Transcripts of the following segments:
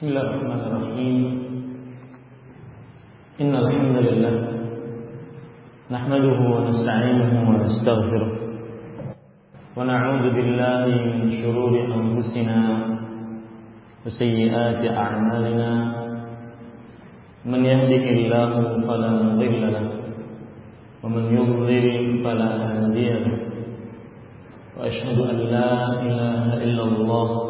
بسم الله الرحمن الرحيم. إن الحمد لله نحمده ونستعينه ونستغفره ونعوذ بالله من شرور أنفسنا وسيئات أعمالنا. من يهده الله فلا مضل له ومن يضلل فلا هادي له. وأشهد أن لا إله إلا الله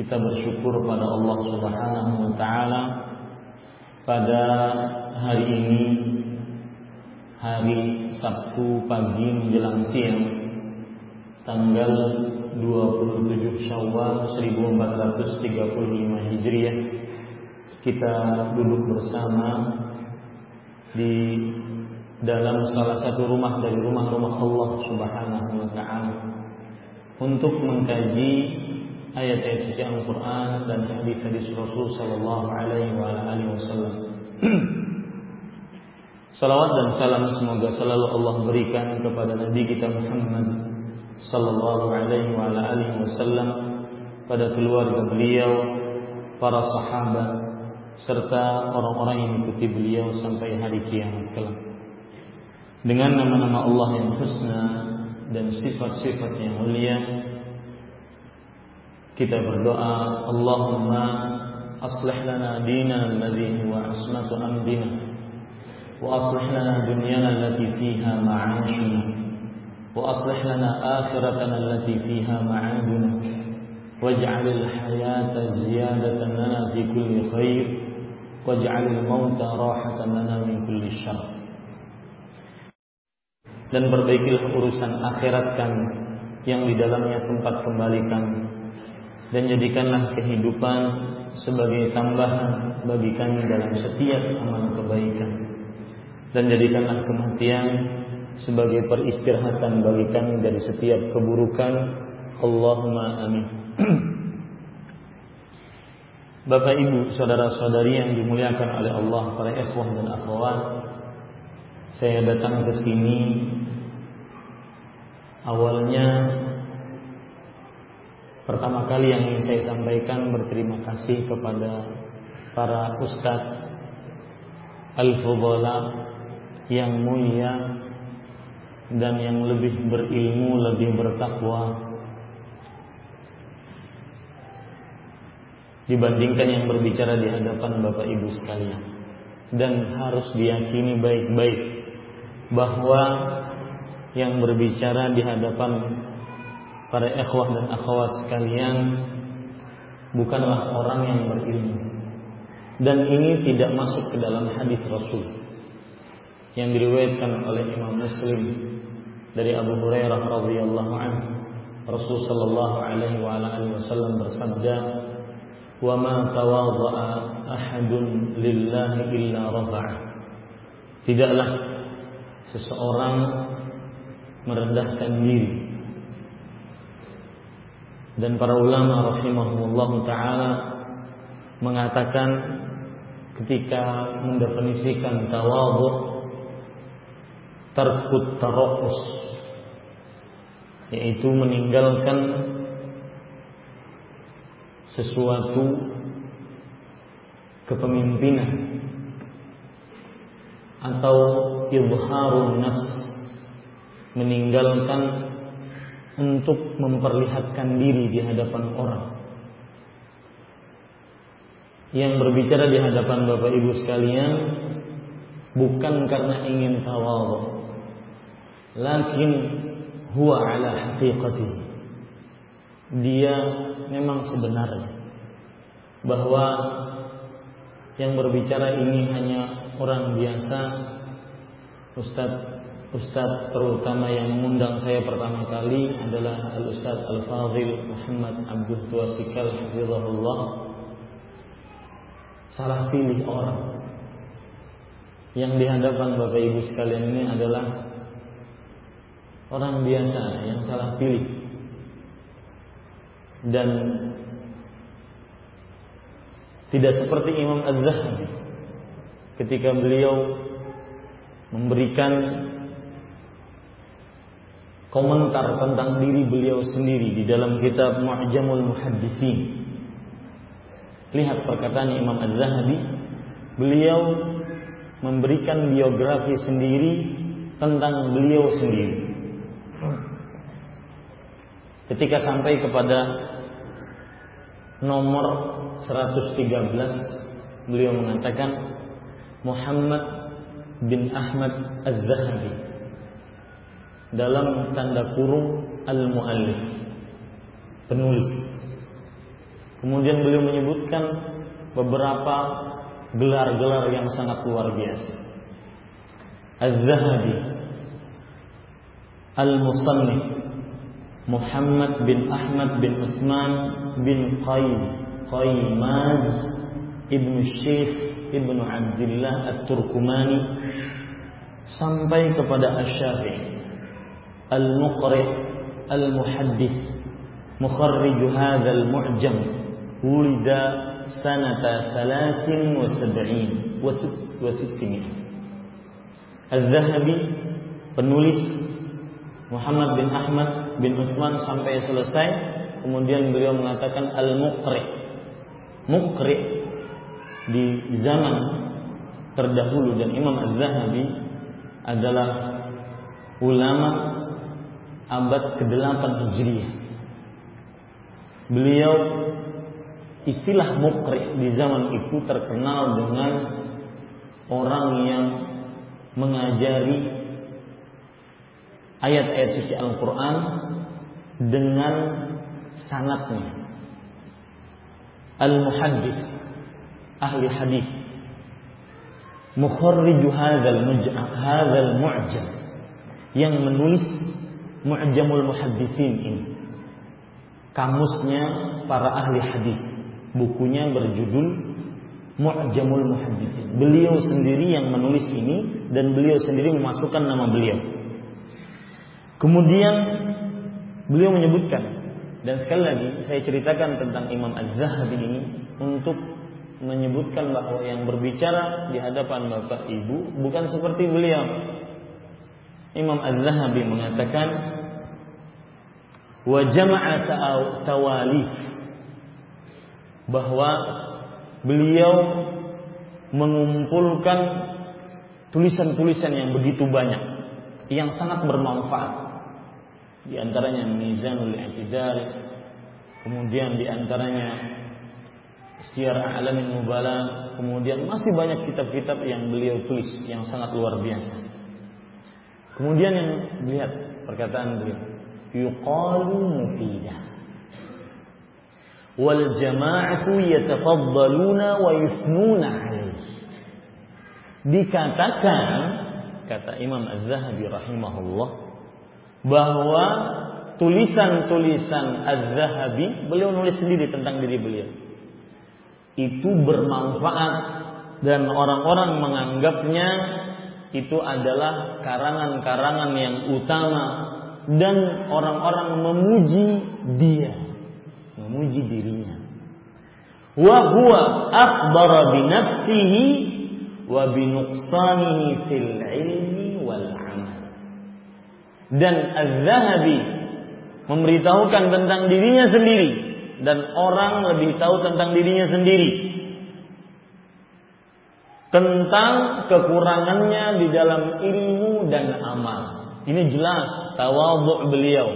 kita bersyukur pada Allah Subhanahu wa taala pada hari ini hari Sabtu pagi menjelang siang tanggal 27 Syawal 1435 Hijriah. Kita duduk bersama di dalam salah satu rumah dari rumah-rumah Allah Subhanahu wa taala untuk mengkaji ayat-ayat suci Al-Quran dan hadis-hadis Rasul Sallallahu Alaihi Wasallam. Salawat dan salam semoga selalu Allah berikan kepada Nabi kita Muhammad Sallallahu Alaihi Wasallam pada keluarga beliau, para sahabat, serta orang-orang yang mengikuti beliau sampai hari kiamat kelak. Dengan nama-nama Allah yang husna dan sifat-sifat yang mulia, kita berdoa Allahumma aslih lana dinana alladhi huwa asmatu amrina wa aslih lana dunyana allati fiha ma'ashuna wa aslih lana akhiratana allati fiha ma'aduna waj'al al-hayata ziyadatan lana fi kulli khair waj'al al-mauta rahatan lana min kulli syarr. Dan perbaikilah urusan akhirat kami yang di dalamnya tempat kembali kami dan jadikanlah kehidupan sebagai tambahan bagi kami dalam setiap amal kebaikan. Dan jadikanlah kematian sebagai peristirahatan bagi kami dari setiap keburukan. Allahumma amin. Bapak Ibu, saudara-saudari yang dimuliakan oleh Allah, para ikhwah dan akhwat, saya datang ke sini. Awalnya Pertama kali yang ingin saya sampaikan berterima kasih kepada para ustadz al-fudhala yang mulia dan yang lebih berilmu, lebih bertakwa dibandingkan yang berbicara di hadapan Bapak Ibu sekalian. Dan harus diyakini baik-baik bahwa yang berbicara di hadapan para ikhwah dan akhwat sekalian bukanlah orang yang berilmu. Dan ini tidak masuk ke dalam hadis Rasul yang diriwayatkan oleh Imam Muslim dari Abu Hurairah radhiyallahu anhu. Rasul sallallahu alaihi wa alihi wasallam bersabda wa ma tawadha'a ahadun lillahi illa rafa'a. Tidaklah seseorang merendahkan diri dan para ulama rahimahumullah taala mengatakan ketika mendefinisikan tawadhu terkut tarokus yaitu meninggalkan sesuatu kepemimpinan atau ibharun nafs meninggalkan untuk memperlihatkan diri di hadapan orang. Yang berbicara di hadapan Bapak Ibu sekalian bukan karena ingin tawadhu lakin huwa ala haqiqati. Dia memang sebenarnya bahwa yang berbicara ini hanya orang biasa Ustadz Ustadz terutama yang mengundang saya pertama kali adalah Al Ustadz Al Fadhil Muhammad Abdul Tuasikal Hafizahullah. Salah pilih orang. Yang di hadapan Bapak Ibu sekalian ini adalah orang biasa yang salah pilih. Dan tidak seperti Imam Az-Zahabi ketika beliau memberikan komentar tentang diri beliau sendiri di dalam kitab Mu'jamul Muhaddithin. Lihat perkataan Imam Az-Zahabi, beliau memberikan biografi sendiri tentang beliau sendiri. Ketika sampai kepada nomor 113 beliau mengatakan Muhammad bin Ahmad Az-Zahabi dalam tanda kurung al-muallif penulis. Kemudian beliau menyebutkan beberapa gelar-gelar yang sangat luar biasa. Az-Zahabi Al-Musannif Muhammad bin Ahmad bin Uthman bin Qais Qaimaz Ibn Syekh Ibn Abdullah At-Turkumani sampai kepada Asy-Syafi'i Al-Muqri Al-Muhaddith Mukharrij hadzal mu'jam wulida sanata 73 wa 600 Al-Zahabi penulis Muhammad bin Ahmad bin Uthman sampai selesai. Kemudian beliau mengatakan al-muqri. Muqri di zaman terdahulu dan Imam Az-Zahabi adalah ulama abad ke-8 Hijriah. Beliau istilah muqri di zaman itu terkenal dengan orang yang mengajari ayat-ayat suci Al-Quran dengan sanatnya. Al-Muhaddis, ahli hadis, mukharriju hadzal hadzal mu'jam yang menulis Mu'jamul Muhaddithin ini. Kamusnya para ahli hadis. Bukunya berjudul Mu'jamul Muhaddithin. Beliau sendiri yang menulis ini dan beliau sendiri memasukkan nama beliau. Kemudian beliau menyebutkan dan sekali lagi saya ceritakan tentang Imam Az-Zahabi ini untuk menyebutkan bahwa yang berbicara di hadapan Bapak Ibu bukan seperti beliau. Imam Az-Zahabi mengatakan wa jama'a tawalif bahwa beliau mengumpulkan tulisan-tulisan yang begitu banyak yang sangat bermanfaat. Di antaranya Mizanul I'tidal kemudian di antaranya Syiar A'lamin Mubala kemudian masih banyak kitab-kitab yang beliau tulis yang sangat luar biasa kemudian yang lihat perkataan beliau yuqalu mufidah wal jama'atu yatafaddaluna wa yusnuna dikatakan kata Imam Az-Zahabi rahimahullah bahwa tulisan-tulisan Az-Zahabi beliau nulis sendiri tentang diri beliau itu bermanfaat dan orang-orang menganggapnya itu adalah karangan-karangan yang utama. Dan orang-orang memuji dia. Memuji dirinya. Wa huwa akhbara bi wa bi fil ilmi wal amal. Dan Az-Zahabi memberitahukan tentang dirinya sendiri. Dan orang lebih tahu tentang dirinya sendiri tentang kekurangannya di dalam ilmu dan amal. Ini jelas tawadhu beliau.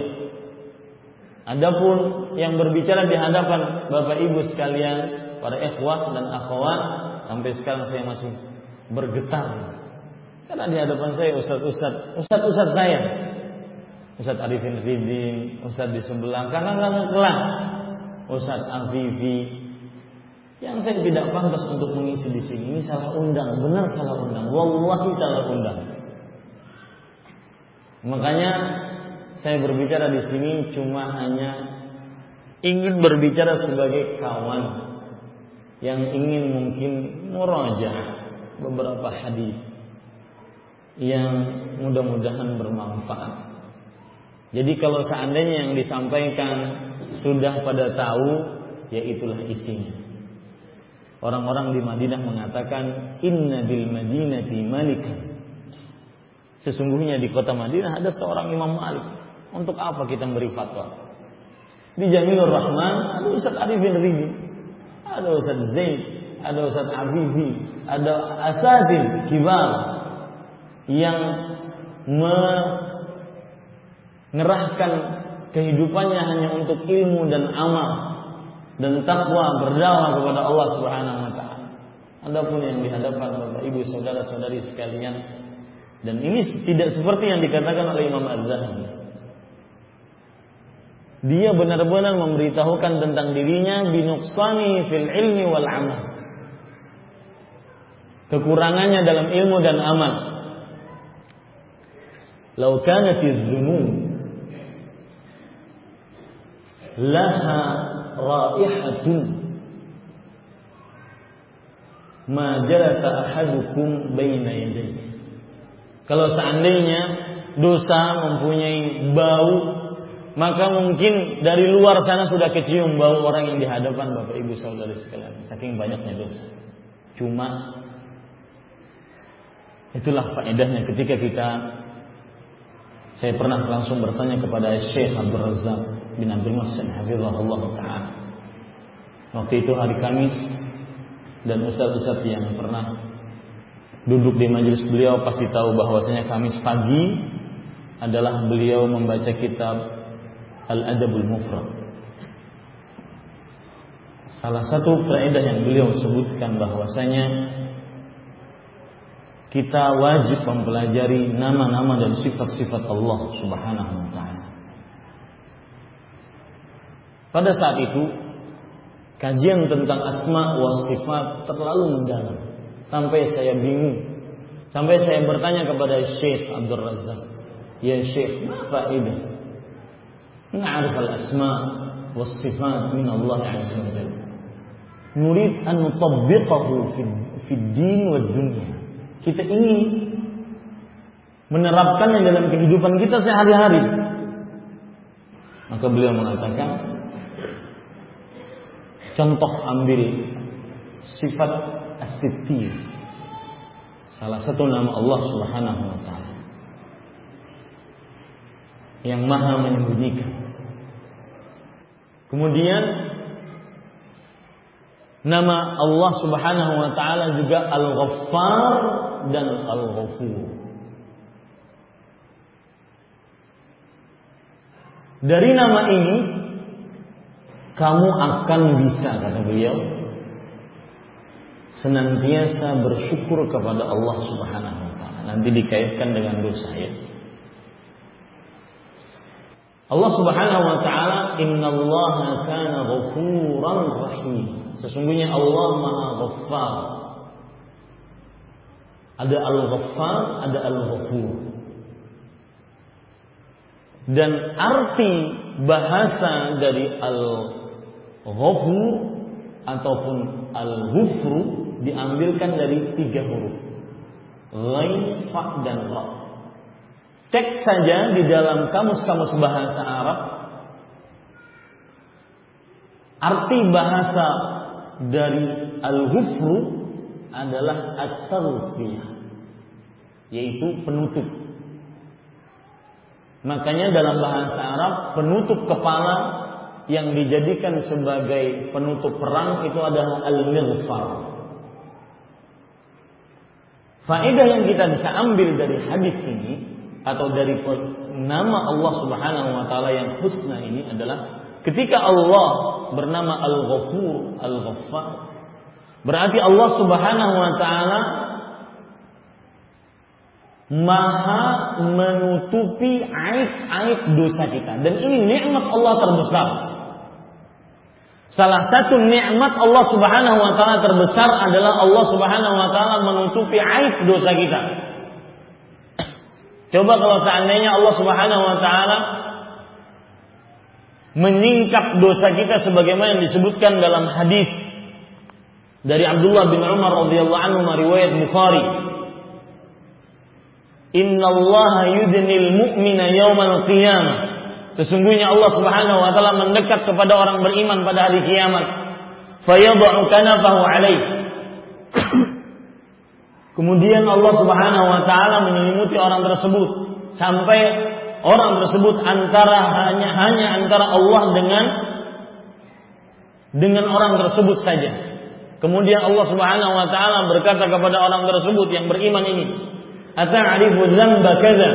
Adapun yang berbicara di hadapan Bapak Ibu sekalian, para ikhwah dan akhwat, sampai sekarang saya masih bergetar. Karena di hadapan saya ustaz-ustaz, ustaz-ustaz saya. Ustaz Arifin Ridin, ustaz di sebelah, karena nggak kelas. Ustaz Afifi, yang saya tidak pantas untuk mengisi di sini ini salah undang, benar salah undang. Wallahi salah undang. Makanya saya berbicara di sini cuma hanya ingin berbicara sebagai kawan yang ingin mungkin muraja beberapa hadis yang mudah-mudahan bermanfaat. Jadi kalau seandainya yang disampaikan sudah pada tahu, ya itulah isinya. Orang-orang di Madinah mengatakan inna bil madinati malikan. Sesungguhnya di kota Madinah ada seorang Imam Malik. Untuk apa kita beri fatwa? Di Jamilur Rahman ada Ustaz Arifin Ridi, ada Ustaz Zain, ada Ustaz Abibi, ada asadin kibar yang mengerahkan kehidupannya hanya untuk ilmu dan amal dan takwa berdakwah kepada Allah Subhanahu wa taala. Adapun yang dihadapan Bapak Ibu saudara-saudari sekalian dan ini tidak seperti yang dikatakan oleh Imam Az-Zahabi. Dia benar-benar memberitahukan tentang dirinya binuqsani fil ilmi wal amal. Kekurangannya dalam ilmu dan amal. Lau kanatiz laha raihatun ma jalasa ahadukum baina yadayhi. Kalau seandainya dosa mempunyai bau, maka mungkin dari luar sana sudah kecium bau orang yang di hadapan Bapak Ibu Saudara sekalian. Saking banyaknya dosa. Cuma itulah faedahnya ketika kita saya pernah langsung bertanya kepada Syekh Abdul Razak bin Abdul Muhsin hafizahullah taala. Waktu itu hari Kamis dan ustaz-ustaz yang pernah duduk di majelis beliau pasti tahu bahwasanya Kamis pagi adalah beliau membaca kitab Al-Adabul Mufrad. Salah satu faedah yang beliau sebutkan bahwasanya kita wajib mempelajari nama-nama dan sifat-sifat Allah Subhanahu wa taala. Pada saat itu kajian tentang asma wa sifat terlalu mendalam sampai saya bingung. Sampai saya bertanya kepada Syekh Abdul Razak, "Ya Syekh, apa ini? Na'rif al-asma wa sifat min Allah Azza wa Jalla. Nurid an nutabbiqahu fi din wa dunya." Kita ingin menerapkannya dalam kehidupan kita sehari-hari. Maka beliau mengatakan, Contoh ambil sifat astifir. Salah satu nama Allah Subhanahu wa taala. Yang Maha menyembunyikan. Kemudian nama Allah Subhanahu wa taala juga Al-Ghaffar dan Al-Ghafur. Dari nama ini kamu akan bisa kata beliau senantiasa bersyukur kepada Allah Subhanahu wa taala. Nanti dikaitkan dengan dosa ya. Allah Subhanahu wa taala innallaha kana ghafuran rahim. Sesungguhnya Allah Maha Ghaffar. Ada Al-Ghaffar, ada Al-Ghafur. Dan arti bahasa dari al ghafur ataupun al-ghufru diambilkan dari tiga huruf. Ghain, fa dan ra. Cek saja di dalam kamus-kamus bahasa Arab arti bahasa dari al-ghufru adalah at-tawfiyah yaitu penutup. Makanya dalam bahasa Arab penutup kepala yang dijadikan sebagai penutup perang itu adalah al-mighfar. Faedah yang kita bisa ambil dari hadis ini atau dari nama Allah Subhanahu wa taala yang husna ini adalah ketika Allah bernama Al-Ghafur, Al-Ghaffar berarti Allah Subhanahu wa taala maha menutupi aib-aib dosa kita dan ini nikmat Allah terbesar. Salah satu nikmat Allah Subhanahu wa taala terbesar adalah Allah Subhanahu wa taala menutupi aib dosa kita. Coba kalau seandainya Allah Subhanahu wa taala menyingkap dosa kita sebagaimana yang disebutkan dalam hadis dari Abdullah bin Umar radhiyallahu anhu riwayat Bukhari Inna Allah yudnil mu'mina yawmal qiyamah. Sesungguhnya Allah Subhanahu wa taala mendekat kepada orang beriman pada hari kiamat. Fayadhu kanafahu alaih. Kemudian Allah Subhanahu wa taala menyelimuti orang tersebut sampai orang tersebut antara hanya hanya antara Allah dengan dengan orang tersebut saja. Kemudian Allah Subhanahu wa taala berkata kepada orang tersebut yang beriman ini, Ata'rifu dzamba kadza?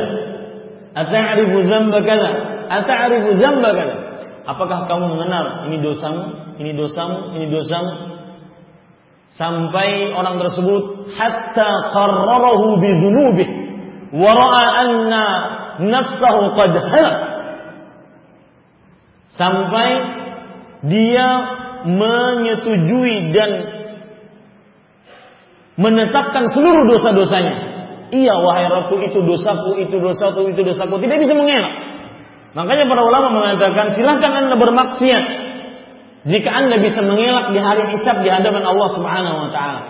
Ata'rifu dzamba kadza? Ata'rifu dzamba kadza? Apakah kamu mengenal ini dosamu, ini dosamu, ini dosamu? Sampai orang tersebut hatta qarrarahu bi dzunubih wa ra'a anna nafsahu qad. Sampai dia menyetujui dan menetapkan seluruh dosa-dosanya Iya wahai Rabbku itu dosaku, itu dosaku, itu dosaku. Tidak bisa mengelak. Makanya para ulama mengatakan silahkan anda bermaksiat jika anda bisa mengelak di hari hisab di hadapan Allah Subhanahu Wa Taala.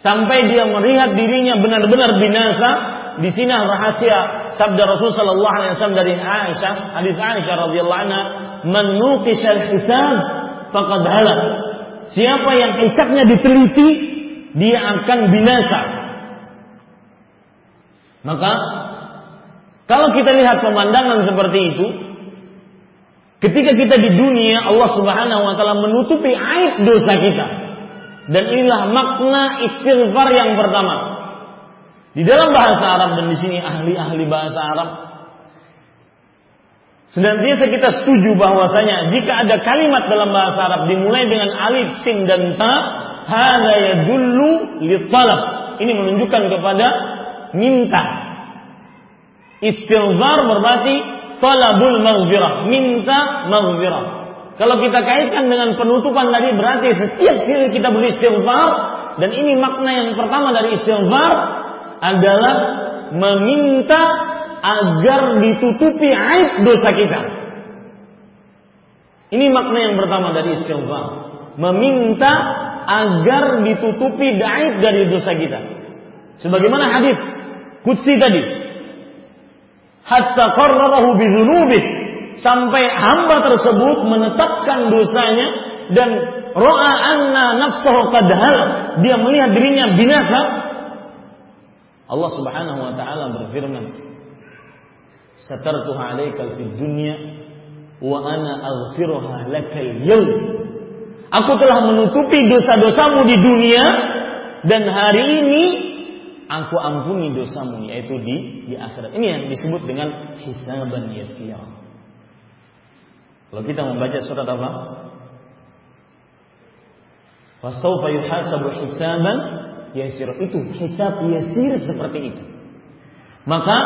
Sampai dia melihat dirinya benar-benar binasa. Di sini rahasia sabda Rasul Sallallahu Alaihi Wasallam dari Aisyah, hadis Aisyah radhiyallahu anha, "Menukis al-hisab halak." Siapa yang hisabnya diteliti, dia akan binasa. Maka kalau kita lihat pemandangan seperti itu, ketika kita di dunia Allah Subhanahu wa taala menutupi aib dosa kita. Dan inilah makna istighfar yang pertama. Di dalam bahasa Arab dan di sini ahli-ahli bahasa Arab Senantiasa kita setuju bahwasanya jika ada kalimat dalam bahasa Arab dimulai dengan alif, sin dan ta, hada yadullu li. Ini menunjukkan kepada minta. Istighfar berarti talabul maghfirah, minta maghfirah. Kalau kita kaitkan dengan penutupan tadi berarti setiap kali kita beristighfar dan ini makna yang pertama dari istighfar adalah meminta agar ditutupi aib dosa kita. Ini makna yang pertama dari istighfar. Meminta agar ditutupi aib dari dosa kita. Sebagaimana hadis Kutsi tadi. Hatta qarrarahu bidzunubih sampai hamba tersebut menetapkan dosanya dan ro'a anna nafsahu qad dia melihat dirinya binasa. Allah Subhanahu wa taala berfirman satartuha 'alaika fid dunya wa ana aghfiruha lakal yawm. Aku telah menutupi dosa-dosamu di dunia dan hari ini aku ampuni dosamu yaitu di di akhirat. Ini yang disebut dengan hisaban yasir. Kalau kita membaca surat apa? Wasaufa yuhasabu hisaban yasir. Itu hisab yasir seperti itu. Maka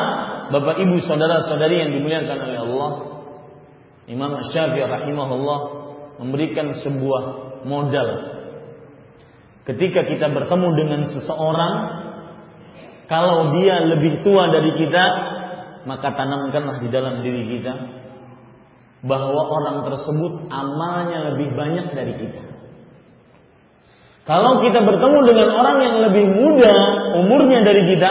Bapak Ibu saudara-saudari yang dimuliakan oleh Allah, Imam Syafi'i rahimahullah memberikan sebuah modal ketika kita bertemu dengan seseorang kalau dia lebih tua dari kita, maka tanamkanlah di dalam diri kita bahwa orang tersebut amalnya lebih banyak dari kita. Kalau kita bertemu dengan orang yang lebih muda umurnya dari kita,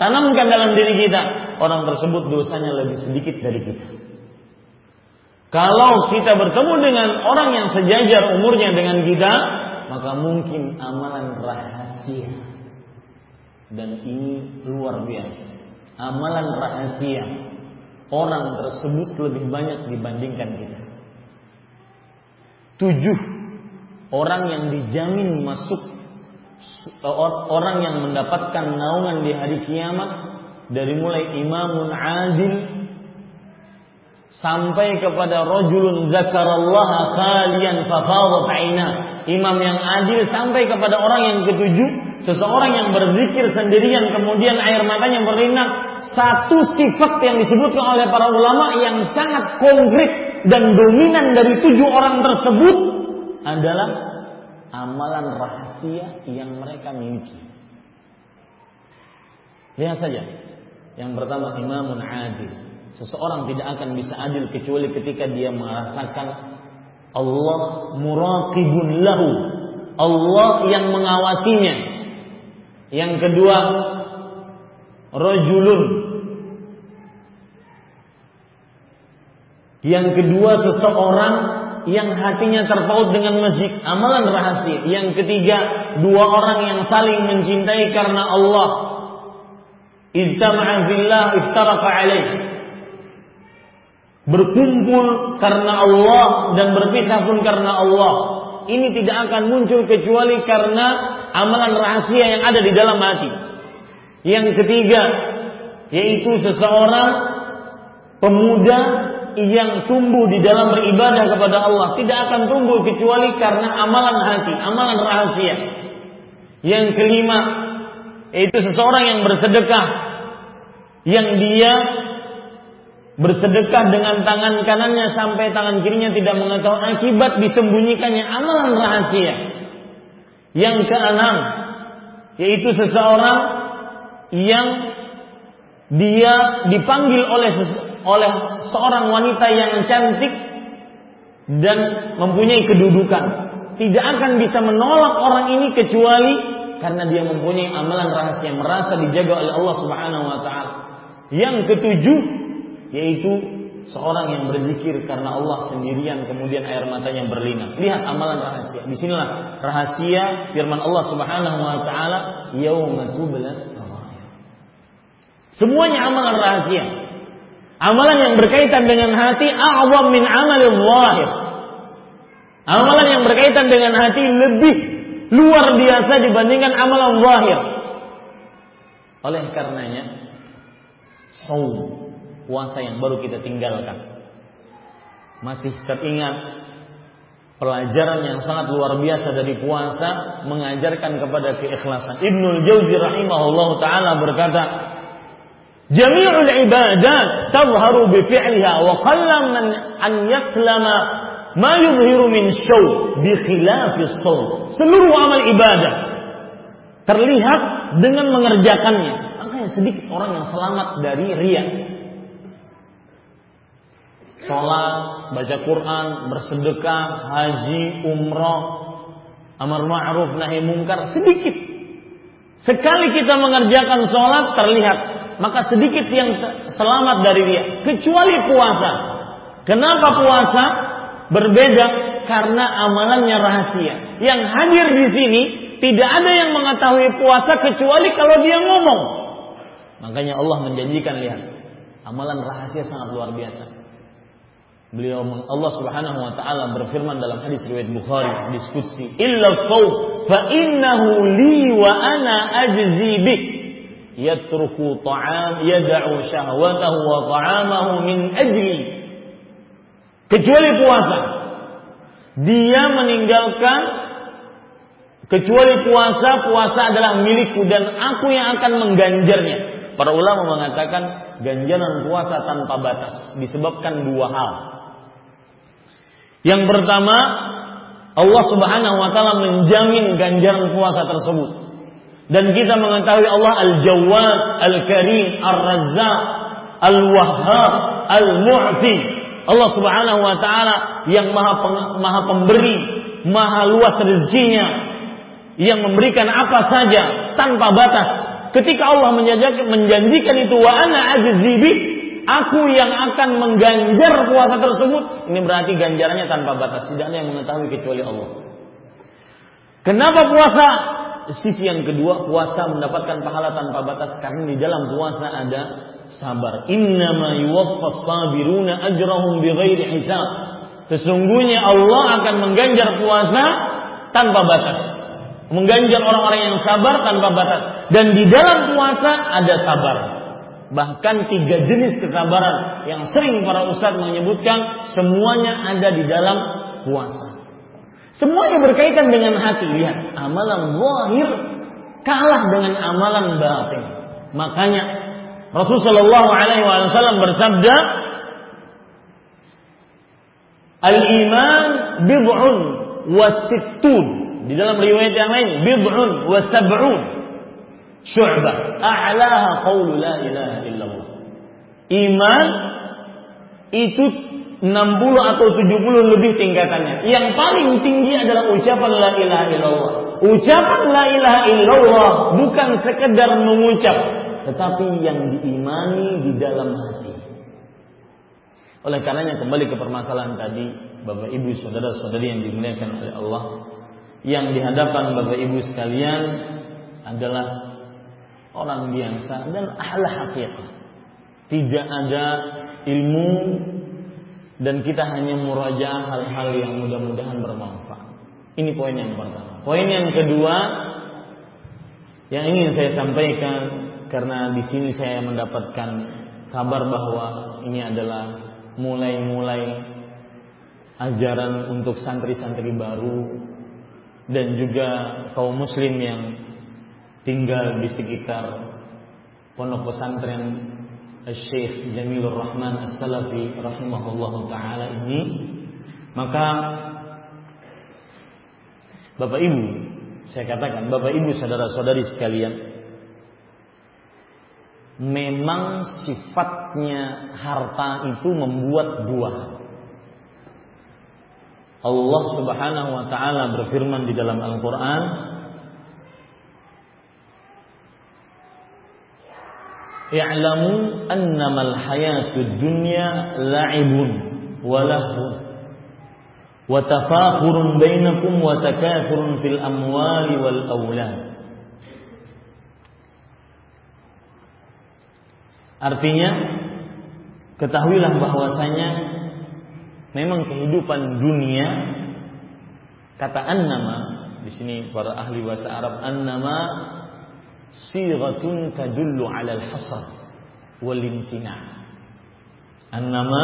tanamkan dalam diri kita orang tersebut dosanya lebih sedikit dari kita. Kalau kita bertemu dengan orang yang sejajar umurnya dengan kita, maka mungkin amalan rahasia. Dan ini luar biasa. Amalan rahasia orang tersebut lebih banyak dibandingkan kita. Tujuh orang yang dijamin masuk orang yang mendapatkan naungan di hari kiamat dari mulai imamun adil sampai kepada rajulun zakarallaha khalian fafadat aina imam yang adil sampai kepada orang yang ketujuh seseorang yang berzikir sendirian kemudian air matanya berlinang satu sifat yang disebutkan oleh para ulama yang sangat konkret dan dominan dari tujuh orang tersebut adalah amalan rahasia yang mereka miliki lihat saja yang pertama imamun adil Seseorang tidak akan bisa adil kecuali ketika dia merasakan Allah muraqibun lahu. Allah yang mengawasinya. Yang kedua, rajulun. Yang kedua seseorang yang hatinya terpaut dengan masjid, amalan rahasia. Yang ketiga, dua orang yang saling mencintai karena Allah. Berkumpul karena Allah dan berpisah pun karena Allah. Ini tidak akan muncul kecuali karena amalan rahasia yang ada di dalam hati. Yang ketiga, yaitu seseorang pemuda yang tumbuh di dalam beribadah kepada Allah tidak akan tumbuh kecuali karena amalan hati, amalan rahasia. Yang kelima, yaitu seseorang yang bersedekah yang dia bersedekah dengan tangan kanannya sampai tangan kirinya tidak mengetahui akibat disembunyikannya amalan rahasia. Yang keenam yaitu seseorang yang dia dipanggil oleh oleh seorang wanita yang cantik dan mempunyai kedudukan. Tidak akan bisa menolak orang ini kecuali karena dia mempunyai amalan rahasia merasa dijaga oleh Allah Subhanahu wa taala. Yang ketujuh yaitu seorang yang berzikir karena Allah sendirian kemudian air matanya berlinang. Lihat amalan rahasia. Di sinilah rahasia firman Allah Subhanahu wa taala, "Yauma Semuanya amalan rahasia. Amalan yang berkaitan dengan hati a'zam min amalil zahir. Amalan yang berkaitan dengan hati lebih luar biasa dibandingkan amalan zahir. Oleh karenanya, saum puasa yang baru kita tinggalkan. Masih teringat pelajaran yang sangat luar biasa dari puasa mengajarkan kepada keikhlasan. Ibnul Jauzi rahimahullah taala berkata, "Jami'ul ibadat tadhharu bi fi'liha wa qallam man an yaslama ma yuzhiru min syaw bi khilafis Seluruh amal ibadah terlihat dengan mengerjakannya. Makanya sedikit orang yang selamat dari riya sholat, baca Quran, bersedekah, haji, umroh, amar ma'ruf, nahi mungkar, sedikit. Sekali kita mengerjakan sholat terlihat, maka sedikit yang selamat dari dia. Kecuali puasa. Kenapa puasa? Berbeda karena amalannya rahasia. Yang hadir di sini tidak ada yang mengetahui puasa kecuali kalau dia ngomong. Makanya Allah menjanjikan lihat, amalan rahasia sangat luar biasa. Beliau Allah Subhanahu wa taala berfirman dalam hadis riwayat Bukhari diskusi illa shaum fa innahu li wa ana ajzi bih yatruku ta'am yad'u syahwatahu wa ta'amahu min ajli. Kecuali puasa. Dia meninggalkan kecuali puasa puasa adalah milikku dan aku yang akan mengganjarnya. Para ulama mengatakan ganjaran puasa tanpa batas disebabkan dua hal yang pertama, Allah Subhanahu wa taala menjamin ganjaran puasa tersebut. Dan kita mengetahui Allah Al-Jawad, Al-Karim, Ar-Razzaq, Al-Wahhab, Al-Mu'ti. Allah Subhanahu wa taala yang Maha Maha Pemberi, Maha luas rezekinya, yang memberikan apa saja tanpa batas. Ketika Allah menjanjikan, itu wa ana aku yang akan mengganjar puasa tersebut. Ini berarti ganjarannya tanpa batas. Tidak ada yang mengetahui kecuali Allah. Kenapa puasa? Sisi yang kedua, puasa mendapatkan pahala tanpa batas karena di dalam puasa ada sabar. Innama yuwaffas sabiruna ajrahum bighairi hisab. Sesungguhnya Allah akan mengganjar puasa tanpa batas. Mengganjar orang-orang yang sabar tanpa batas. Dan di dalam puasa ada sabar. Bahkan tiga jenis kesabaran yang sering para ustadz menyebutkan semuanya ada di dalam puasa. Semuanya berkaitan dengan hati. Lihat, amalan zahir kalah dengan amalan batin. Makanya Rasulullah Alaihi Wasallam bersabda, Al-iman bid'un wa sittun. Di dalam riwayat yang lain, bid'un wa sab'un syu'bah. A'laha qawlu la ilaha illallah. Iman itu 60 atau 70 lebih tingkatannya. Yang paling tinggi adalah ucapan la ilaha illallah. Ucapan la ilaha illallah bukan sekedar mengucap, tetapi yang diimani di dalam hati. Oleh karenanya kembali ke permasalahan tadi, Bapak Ibu saudara-saudari yang dimuliakan oleh Allah, yang dihadapan Bapak Ibu sekalian adalah orang biasa dan ahli hakikat. Tidak ada ilmu dan kita hanya murajaah hal-hal yang mudah-mudahan bermanfaat. Ini poin yang pertama. Poin yang kedua yang ingin saya sampaikan karena di sini saya mendapatkan kabar bahwa ini adalah mulai-mulai ajaran untuk santri-santri baru dan juga kaum muslim yang tinggal di sekitar pondok pesantren Syekh Jamilur Rahman As-Salafi rahimahullah taala ini maka Bapak Ibu saya katakan Bapak Ibu saudara-saudari sekalian memang sifatnya harta itu membuat dua Allah Subhanahu wa taala berfirman di dalam Al-Qur'an I'lamu annamal hayatud dunya la'ibun wa lahun wa tafakhurun bainakum wa takathurun fil amwali wal awlad. Artinya ketahuilah bahwasanya memang kehidupan dunia kata annama di sini para ahli bahasa Arab annama sighatun tadullu 'ala al-hasr wal imtina. An-nama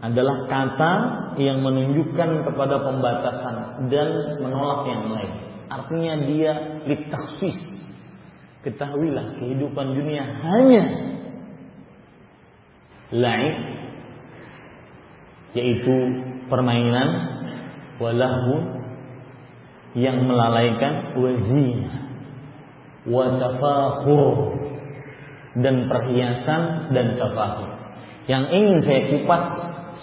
adalah kata yang menunjukkan kepada pembatasan dan menolak yang lain. Artinya dia litakhsis. Ketahuilah kehidupan dunia hanya lain yaitu permainan walahu yang melalaikan wazina wa dan perhiasan dan tafakhur. Yang ingin saya kupas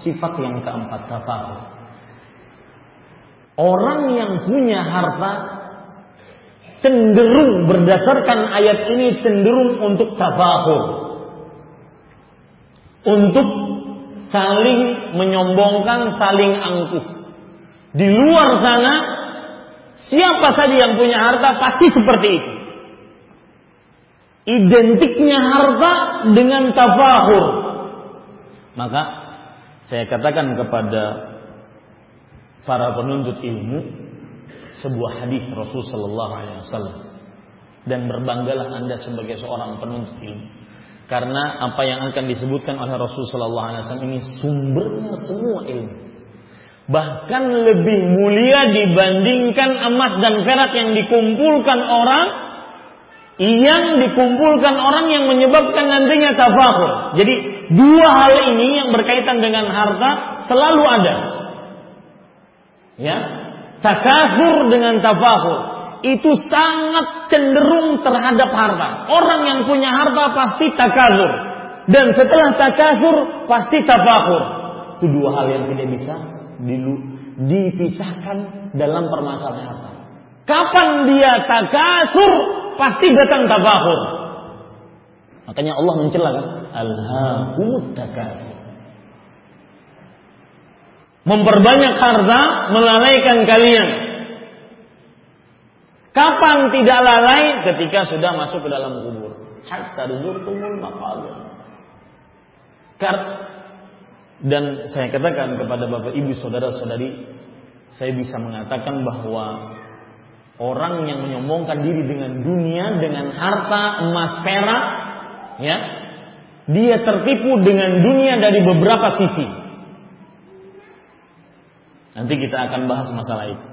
sifat yang keempat tafakhur. Orang yang punya harta cenderung berdasarkan ayat ini cenderung untuk tafakhur. Untuk saling menyombongkan, saling angkuh. Di luar sana siapa saja yang punya harta pasti seperti itu identiknya harta dengan tafahur. Maka saya katakan kepada para penuntut ilmu sebuah hadis Rasul Shallallahu Alaihi Wasallam. Dan berbanggalah anda sebagai seorang penuntut ilmu. Karena apa yang akan disebutkan oleh Rasul Shallallahu Alaihi Wasallam ini sumbernya semua ilmu. Bahkan lebih mulia dibandingkan emas dan perak yang dikumpulkan orang yang dikumpulkan orang yang menyebabkan nantinya tafakur. Jadi dua hal ini yang berkaitan dengan harta selalu ada. Ya, takafur dengan tafakur itu sangat cenderung terhadap harta. Orang yang punya harta pasti takazur dan setelah takazur pasti tafakur. Itu dua hal yang tidak bisa dipisahkan dalam permasalahan harta. Kapan dia takasur pasti datang tafakur. Makanya Allah mencela kan, alhaakumut. Memperbanyak harta melalaikan kalian. Kapan tidak lalai? Ketika sudah masuk ke dalam kubur. Hatta zurtumul maqabir. Dan saya katakan kepada Bapak Ibu Saudara-saudari, saya bisa mengatakan bahwa orang yang menyombongkan diri dengan dunia, dengan harta, emas, perak, ya, dia tertipu dengan dunia dari beberapa sisi. Nanti kita akan bahas masalah itu.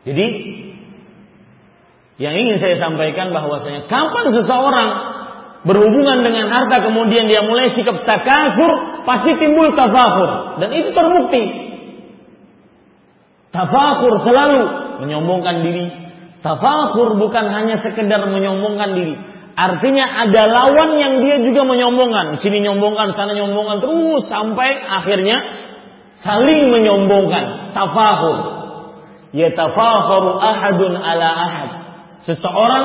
Jadi yang ingin saya sampaikan bahwasanya kapan seseorang berhubungan dengan harta kemudian dia mulai sikap takasur pasti timbul tafakur dan itu terbukti tafakur selalu menyombongkan diri. Tafakur bukan hanya sekedar menyombongkan diri. Artinya ada lawan yang dia juga menyombongkan. Sini nyombongkan sana nyombongkan terus sampai akhirnya saling menyombongkan. Tafakur. Ya tafakur ahadun ala ahad. Seseorang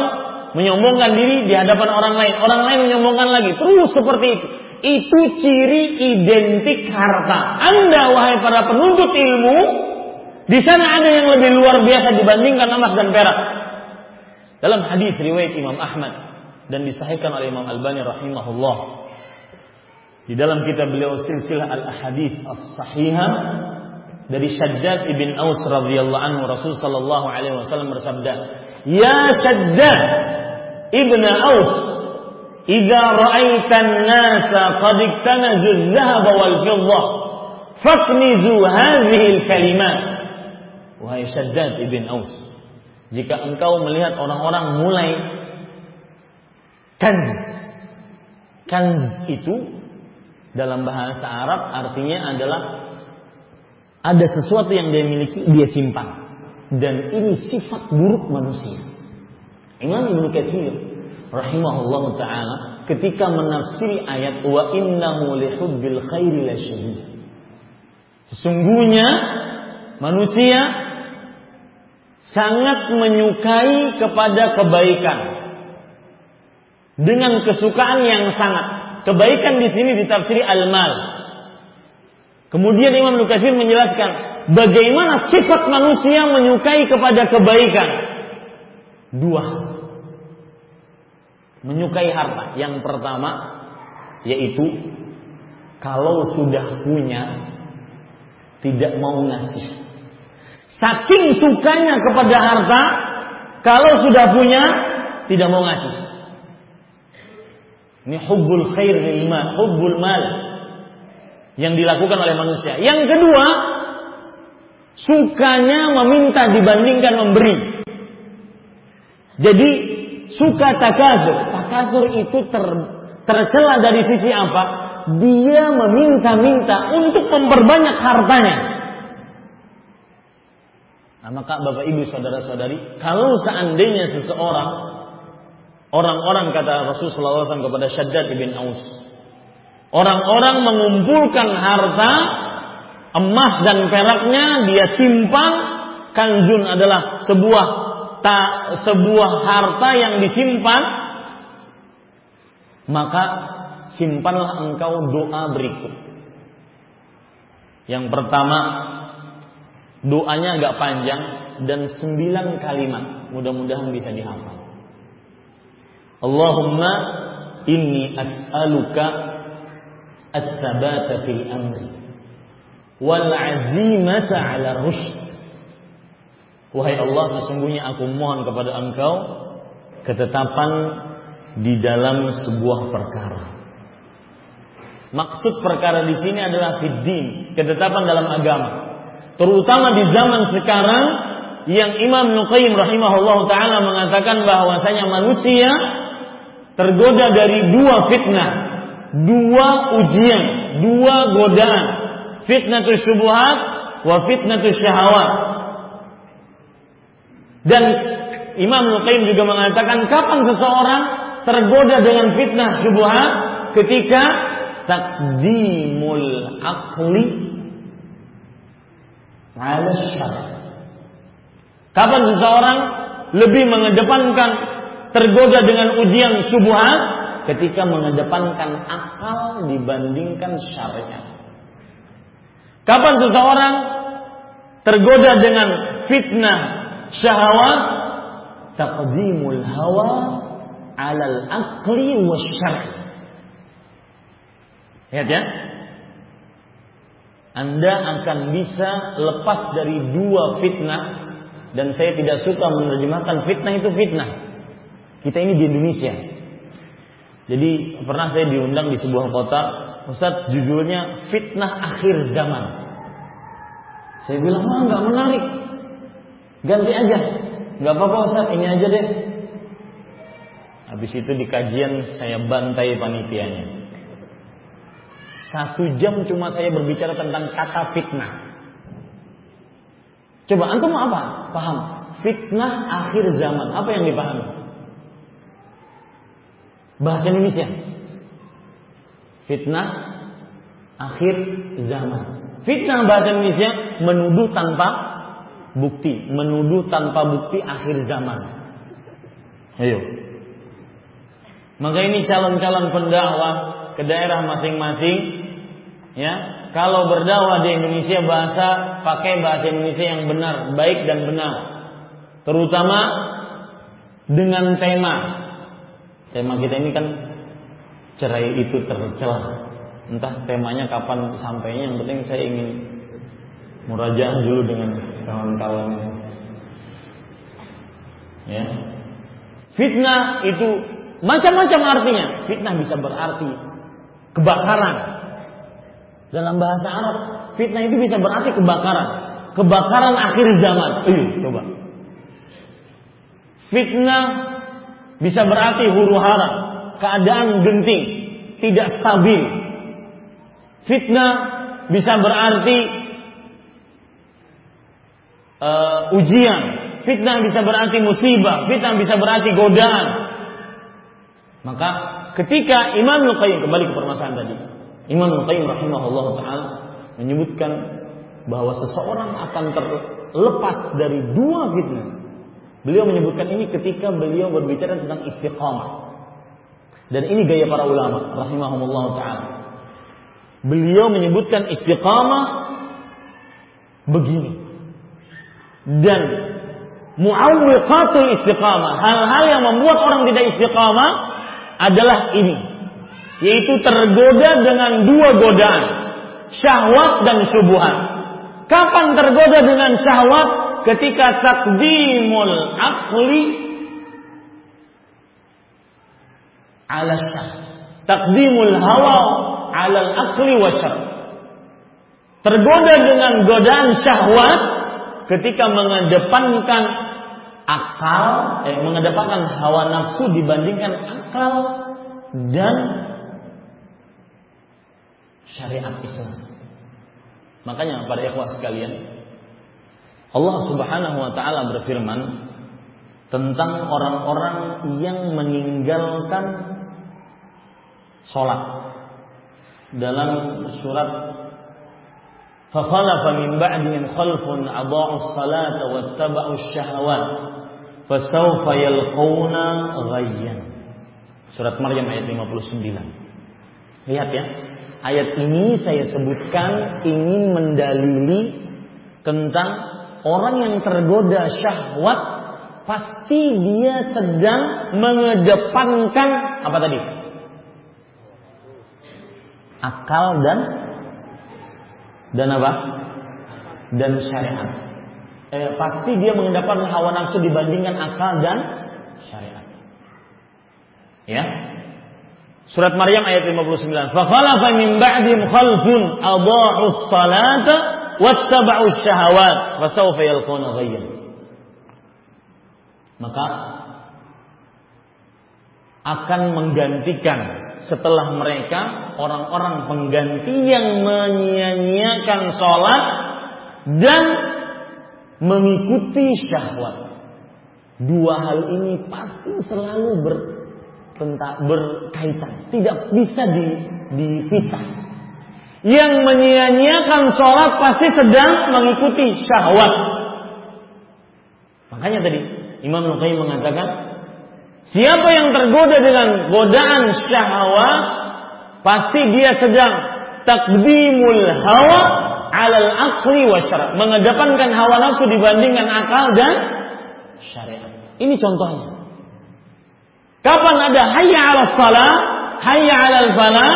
menyombongkan diri di hadapan orang lain, orang lain menyombongkan lagi, terus seperti itu. Itu ciri identik harta. Anda wahai para penuntut ilmu, di sana ada yang lebih luar biasa dibandingkan emas dan perak. Dalam hadis riwayat Imam Ahmad dan disahihkan oleh Imam Albani rahimahullah. Di dalam kitab beliau silsilah al-ahadith as-sahihah dari Shaddad ibn Aus radhiyallahu anhu Rasul sallallahu alaihi wasallam bersabda, "Ya Shaddad, Ibn Aus Iza ra'aitan nasa qad iktanazu dhahaba wal fiddah faknizu hadhihi kalimat Wahai Shaddad ibn Aus Jika engkau melihat orang-orang mulai Kanz Kanz itu Dalam bahasa Arab artinya adalah Ada sesuatu yang dia miliki Dia simpan Dan ini sifat buruk manusia Imam Ibnu Katsir rahimahullah taala ketika menafsiri ayat wa innahu lihubbil khairi lasyadid. Sesungguhnya manusia sangat menyukai kepada kebaikan dengan kesukaan yang sangat. Kebaikan di sini ditafsiri al-mal. Kemudian Imam Nukathir menjelaskan bagaimana sifat manusia menyukai kepada kebaikan. Dua menyukai harta. Yang pertama yaitu kalau sudah punya tidak mau ngasih. Saking sukanya kepada harta, kalau sudah punya tidak mau ngasih. Ini hubbul khair lilma, hubbul mal yang dilakukan oleh manusia. Yang kedua, sukanya meminta dibandingkan memberi. Jadi suka takazur. Takazur itu ter, tercela dari sisi apa? Dia meminta-minta untuk memperbanyak hartanya. Nah, maka Bapak Ibu saudara-saudari, kalau seandainya seseorang orang-orang kata Rasulullah SAW kepada Syaddad bin Aus, orang-orang mengumpulkan harta emas dan peraknya dia simpan kanjun adalah sebuah ta, sebuah harta yang disimpan, maka simpanlah engkau doa berikut. Yang pertama, doanya agak panjang dan sembilan kalimat. Mudah-mudahan bisa dihafal. Allahumma inni as'aluka as-sabata fil amri wal azimata ala rushd Wahai Allah, sesungguhnya aku mohon kepada Engkau ketetapan di dalam sebuah perkara. Maksud perkara di sini adalah fiddin, ketetapan dalam agama. Terutama di zaman sekarang yang Imam Nuqayyim rahimahullah taala mengatakan bahwasanya manusia tergoda dari dua fitnah, dua ujian, dua godaan. Fitnatus syubuhat wa fitnatus syahawat. Dan Imam Nuqaim juga mengatakan kapan seseorang tergoda dengan fitnah syubhat ketika takdimul akli ala syar. Kapan seseorang lebih mengedepankan tergoda dengan ujian subuhan ketika mengedepankan akal dibandingkan syariat. Kapan seseorang tergoda dengan fitnah syahwat taqdimul hawa alal akli wasyar. Lihat ya. Anda akan bisa lepas dari dua fitnah dan saya tidak suka menerjemahkan fitnah itu fitnah. Kita ini di Indonesia. Jadi pernah saya diundang di sebuah kota, Ustadz judulnya fitnah akhir zaman. Saya bilang, wah nggak menarik, ganti aja, nggak apa-apa Ustadz, ini aja deh. Habis itu di kajian saya bantai panitianya. Satu jam cuma saya berbicara tentang kata fitnah. Coba antum apa? Paham? Fitnah akhir zaman. Apa yang dipahami? Bahasa Indonesia. Fitnah akhir zaman. Fitnah bahasa Indonesia menuduh tanpa bukti, menuduh tanpa bukti akhir zaman. Ayo. Maka ini calon-calon pendakwah ke daerah masing-masing Ya, kalau berdakwah di Indonesia bahasa pakai bahasa Indonesia yang benar, baik dan benar. Terutama dengan tema. Tema kita ini kan cerai itu tercela. Entah temanya kapan sampainya, yang penting saya ingin murajaah dulu dengan kawan-kawan Ya. Fitnah itu macam-macam artinya. Fitnah bisa berarti kebakaran, dalam bahasa Arab, fitnah itu bisa berarti kebakaran. Kebakaran akhir zaman. Ayo, coba. Fitnah bisa berarti huru hara, keadaan genting, tidak stabil. Fitnah bisa berarti uh, ujian. Fitnah bisa berarti musibah. Fitnah bisa berarti godaan. Maka ketika Imam Luqayyim kembali ke permasalahan tadi, Imam Al-Qayyim rahimahullah taala menyebutkan bahwa seseorang akan terlepas dari dua fitnah. Beliau menyebutkan ini ketika beliau berbicara tentang istiqamah. Dan ini gaya para ulama rahimahumullah taala. Beliau menyebutkan istiqamah begini. Dan muawwiqatul istiqamah, hal-hal yang membuat orang tidak istiqamah adalah ini yaitu tergoda dengan dua godaan, syahwat dan subuhan. Kapan tergoda dengan syahwat? Ketika takdimul akli ala syah. Takdimul hawa ala akli wa Tergoda dengan godaan syahwat ketika mengedepankan akal, eh, mengedepankan hawa nafsu dibandingkan akal dan syariat Islam. Makanya para ikhwah sekalian, Allah Subhanahu wa taala berfirman tentang orang-orang yang meninggalkan sholat dalam surat فخلف من بعدهم خلف أضاعوا الصلاة واتبعوا الشهوات fasawfa yalquna ghayyan. Surat Maryam ayat 59. Lihat ya, ayat ini saya sebutkan ingin mendalili tentang orang yang tergoda syahwat pasti dia sedang mengedepankan apa tadi? Akal dan dan apa? Dan syariat. Eh, pasti dia mengedepankan hawa nafsu dibandingkan akal dan syariat. Ya, Surat Maryam ayat 59. khalafa min ba'dihim khalfun adha'u salata wattaba'u syahawat fasawfa yalquna ghayyan. Maka akan menggantikan setelah mereka orang-orang pengganti yang menyia-nyiakan sholat dan mengikuti syahwat. Dua hal ini pasti selalu ber, tentang berkaitan, tidak bisa di, dipisah. Yang menyia-nyiakan sholat pasti sedang mengikuti syahwat. Makanya tadi Imam Nukai mengatakan Siapa yang tergoda dengan godaan syahwat, pasti dia sedang takdimul hawa alal akli wa. Mengedepankan hawa nafsu dibandingkan akal dan syariat. Ini contohnya. Kapan ada hayya 'ala salah, hayya 'alal falah,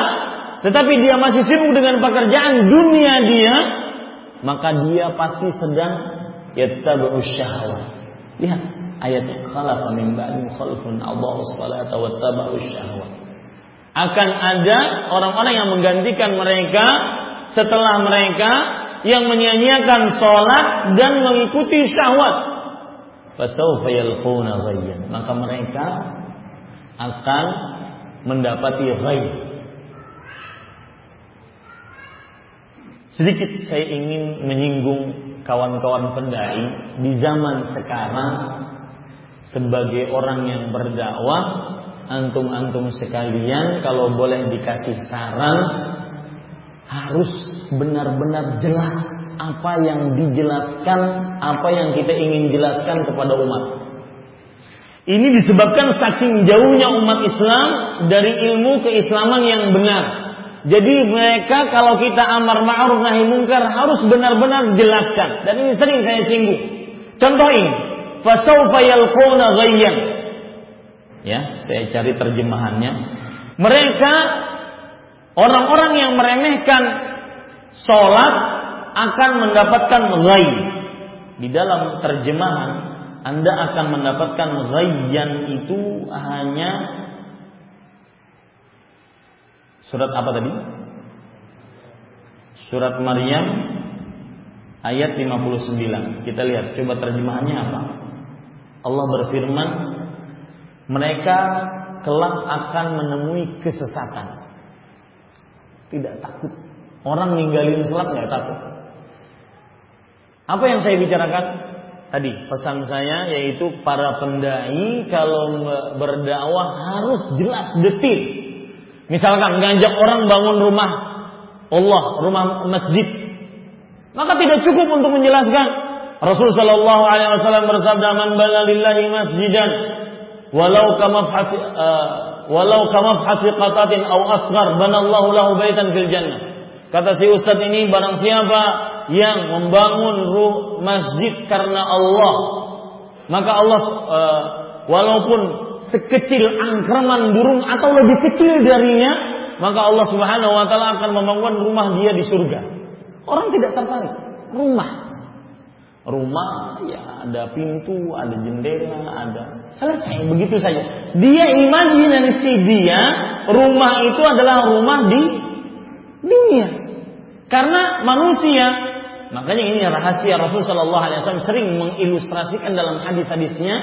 tetapi dia masih sibuk dengan pekerjaan dunia dia, maka dia pasti sedang yattabi'u syahwat. Lihat ayatnya khalafa min ba'di khalfun adaa'u salata wattaba'u syahwat. Akan ada orang-orang yang menggantikan mereka setelah mereka yang menyanyiakan sholat dan mengikuti syahwat. Maka mereka akan mendapati ghaib. Sedikit saya ingin menyinggung kawan-kawan pendai di zaman sekarang sebagai orang yang berdakwah antum-antum sekalian kalau boleh dikasih saran harus benar-benar jelas apa yang dijelaskan, apa yang kita ingin jelaskan kepada umat. Ini disebabkan saking jauhnya umat Islam dari ilmu keislaman yang benar. Jadi mereka kalau kita amar ma'ruf nahi mungkar harus benar-benar jelaskan. Dan ini sering saya singgung. Contoh ini, fasaufa yalquna ghayyan. Ya, saya cari terjemahannya. Mereka orang-orang yang meremehkan sholat akan mendapatkan ghaib. Di dalam terjemahan anda akan mendapatkan ghayyan itu hanya surat apa tadi? Surat Maryam ayat 59. Kita lihat coba terjemahannya apa? Allah berfirman, mereka kelak akan menemui kesesatan. Tidak takut. Orang ninggalin sholat nggak takut. Apa yang saya bicarakan? tadi pesan saya yaitu para pendai kalau berdakwah harus jelas detil. Misalkan ngajak orang bangun rumah Allah, rumah masjid. Maka tidak cukup untuk menjelaskan. Rasul sallallahu alaihi wasallam bersabda man bala lillahi masjidan walau kama uh, eh, walau kama qatatin aw asghar banallahu lahu baitan fil jannah. Kata si ustaz ini barang siapa yang membangun ruh masjid karena Allah maka Allah uh, walaupun sekecil angkraman burung atau lebih kecil darinya maka Allah Subhanahu wa taala akan membangun rumah dia di surga. Orang tidak tertarik. Rumah rumah ya ada pintu ada jendela ada selesai begitu saja dia imajinasi dia rumah itu adalah rumah di dunia karena manusia Makanya ini rahasia Rasul Shallallahu Alaihi Wasallam sering mengilustrasikan dalam hadis-hadisnya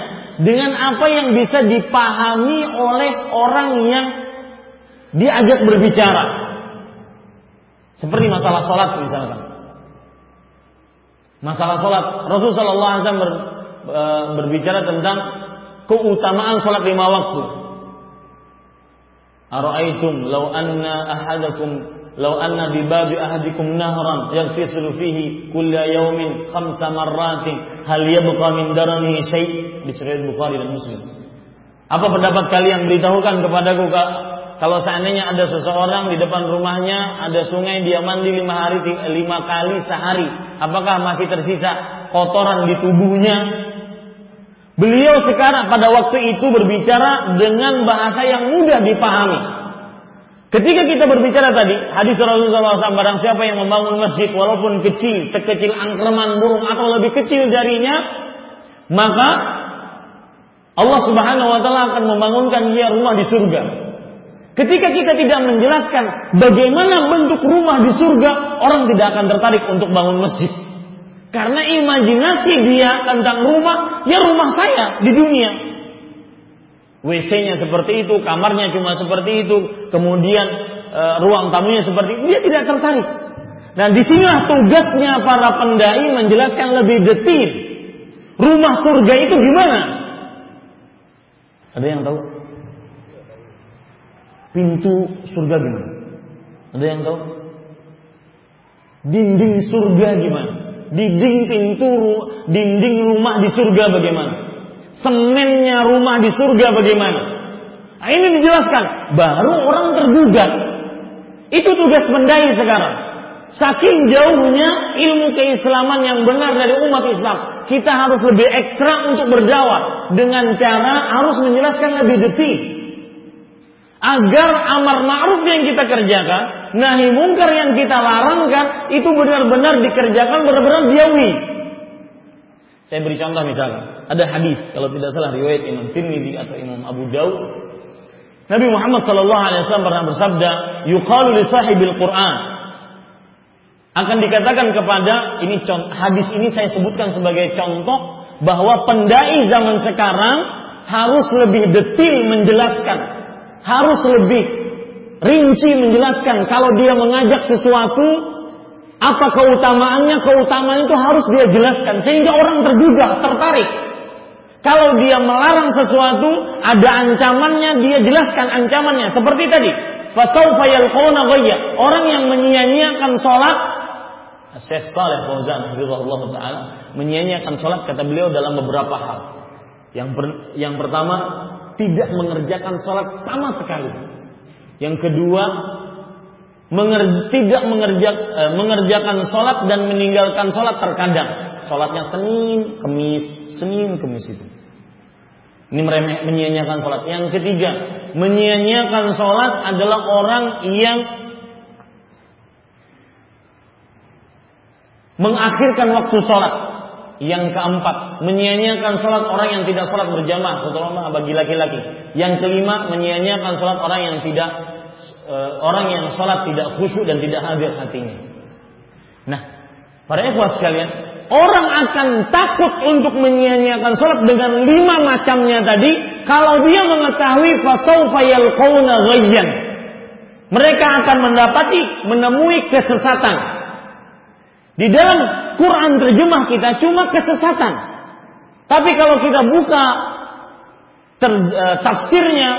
dengan apa yang bisa dipahami oleh orang yang diajak berbicara. Seperti masalah sholat misalkan. Masalah sholat. rasulullah saw ber, e, berbicara tentang keutamaan sholat lima waktu. Ara'aitum law anna ahadakum law anna bi babi ahadikum nahran yaghsilu fihi kulla yawmin khamsa marratin hal yabqa min daramihi syai' Bukhari dan Muslim. Apa pendapat kalian beritahukan kepadaku kak? Kalau seandainya ada seseorang di depan rumahnya ada sungai dia mandi lima hari lima kali sehari, apakah masih tersisa kotoran di tubuhnya? Beliau sekarang pada waktu itu berbicara dengan bahasa yang mudah dipahami. Ketika kita berbicara tadi, hadis Rasulullah SAW, barang siapa yang membangun masjid walaupun kecil, sekecil angkerman burung atau lebih kecil darinya, maka Allah Subhanahu wa taala akan membangunkan dia rumah di surga. Ketika kita tidak menjelaskan bagaimana bentuk rumah di surga, orang tidak akan tertarik untuk bangun masjid. Karena imajinasi dia tentang rumah, ya rumah saya di dunia. WC-nya seperti itu, kamarnya cuma seperti itu, kemudian e, ruang tamunya seperti itu, dia tidak tertarik. Nah, di sinilah tugasnya para pendai menjelaskan lebih detil. Rumah surga itu gimana? Ada yang tahu? Pintu surga gimana? Ada yang tahu? Dinding surga gimana? Dinding pintu, dinding rumah di surga bagaimana? semennya rumah di surga bagaimana. Nah, ini dijelaskan, baru orang tergugat. Itu tugas mendai sekarang. Saking jauhnya ilmu keislaman yang benar dari umat Islam, kita harus lebih ekstra untuk berdakwah dengan cara harus menjelaskan lebih detil. Agar amar ma'ruf yang kita kerjakan, nahi mungkar yang kita larangkan itu benar-benar dikerjakan benar-benar jauhi. Saya beri contoh misalnya, ada hadis kalau tidak salah riwayat Imam Tirmidzi atau Imam Abu Daud Nabi Muhammad sallallahu alaihi wasallam pernah bersabda, "Yuqalu li sahibil Qur'an." Akan dikatakan kepada ini hadis ini saya sebutkan sebagai contoh bahwa pendai zaman sekarang harus lebih detil menjelaskan, harus lebih rinci menjelaskan kalau dia mengajak sesuatu apa keutamaannya, keutamaan itu harus dia jelaskan sehingga orang tergugah, tertarik. Kalau dia melarang sesuatu, ada ancamannya, dia jelaskan ancamannya. Seperti tadi. Orang yang menyia-nyiakan sholat, Syekh Saleh Fauzan Allah taala menyia-nyiakan sholat kata beliau dalam beberapa hal. Yang ber, yang pertama, tidak mengerjakan sholat sama sekali. Yang kedua, menger, tidak mengerja, eh, mengerjakan sholat dan meninggalkan sholat terkadang. Sholatnya Senin, Kemis, Senin, Kemis itu. Ini meremeh, menyia-nyiakan sholat. Yang ketiga, menyia-nyiakan sholat adalah orang yang mengakhirkan waktu sholat. Yang keempat, menyia-nyiakan sholat orang yang tidak sholat berjamaah, terutama bagi laki-laki. Yang kelima, menyia-nyiakan sholat orang yang tidak uh, orang yang sholat tidak khusyuk dan tidak hadir hatinya. Nah, para ikhwat sekalian, orang akan takut untuk menyia-nyiakan sholat dengan lima macamnya tadi kalau dia mengetahui fasaufa yalqauna ghayyan mereka akan mendapati menemui kesesatan di dalam Quran terjemah kita cuma kesesatan tapi kalau kita buka ter, uh, tafsirnya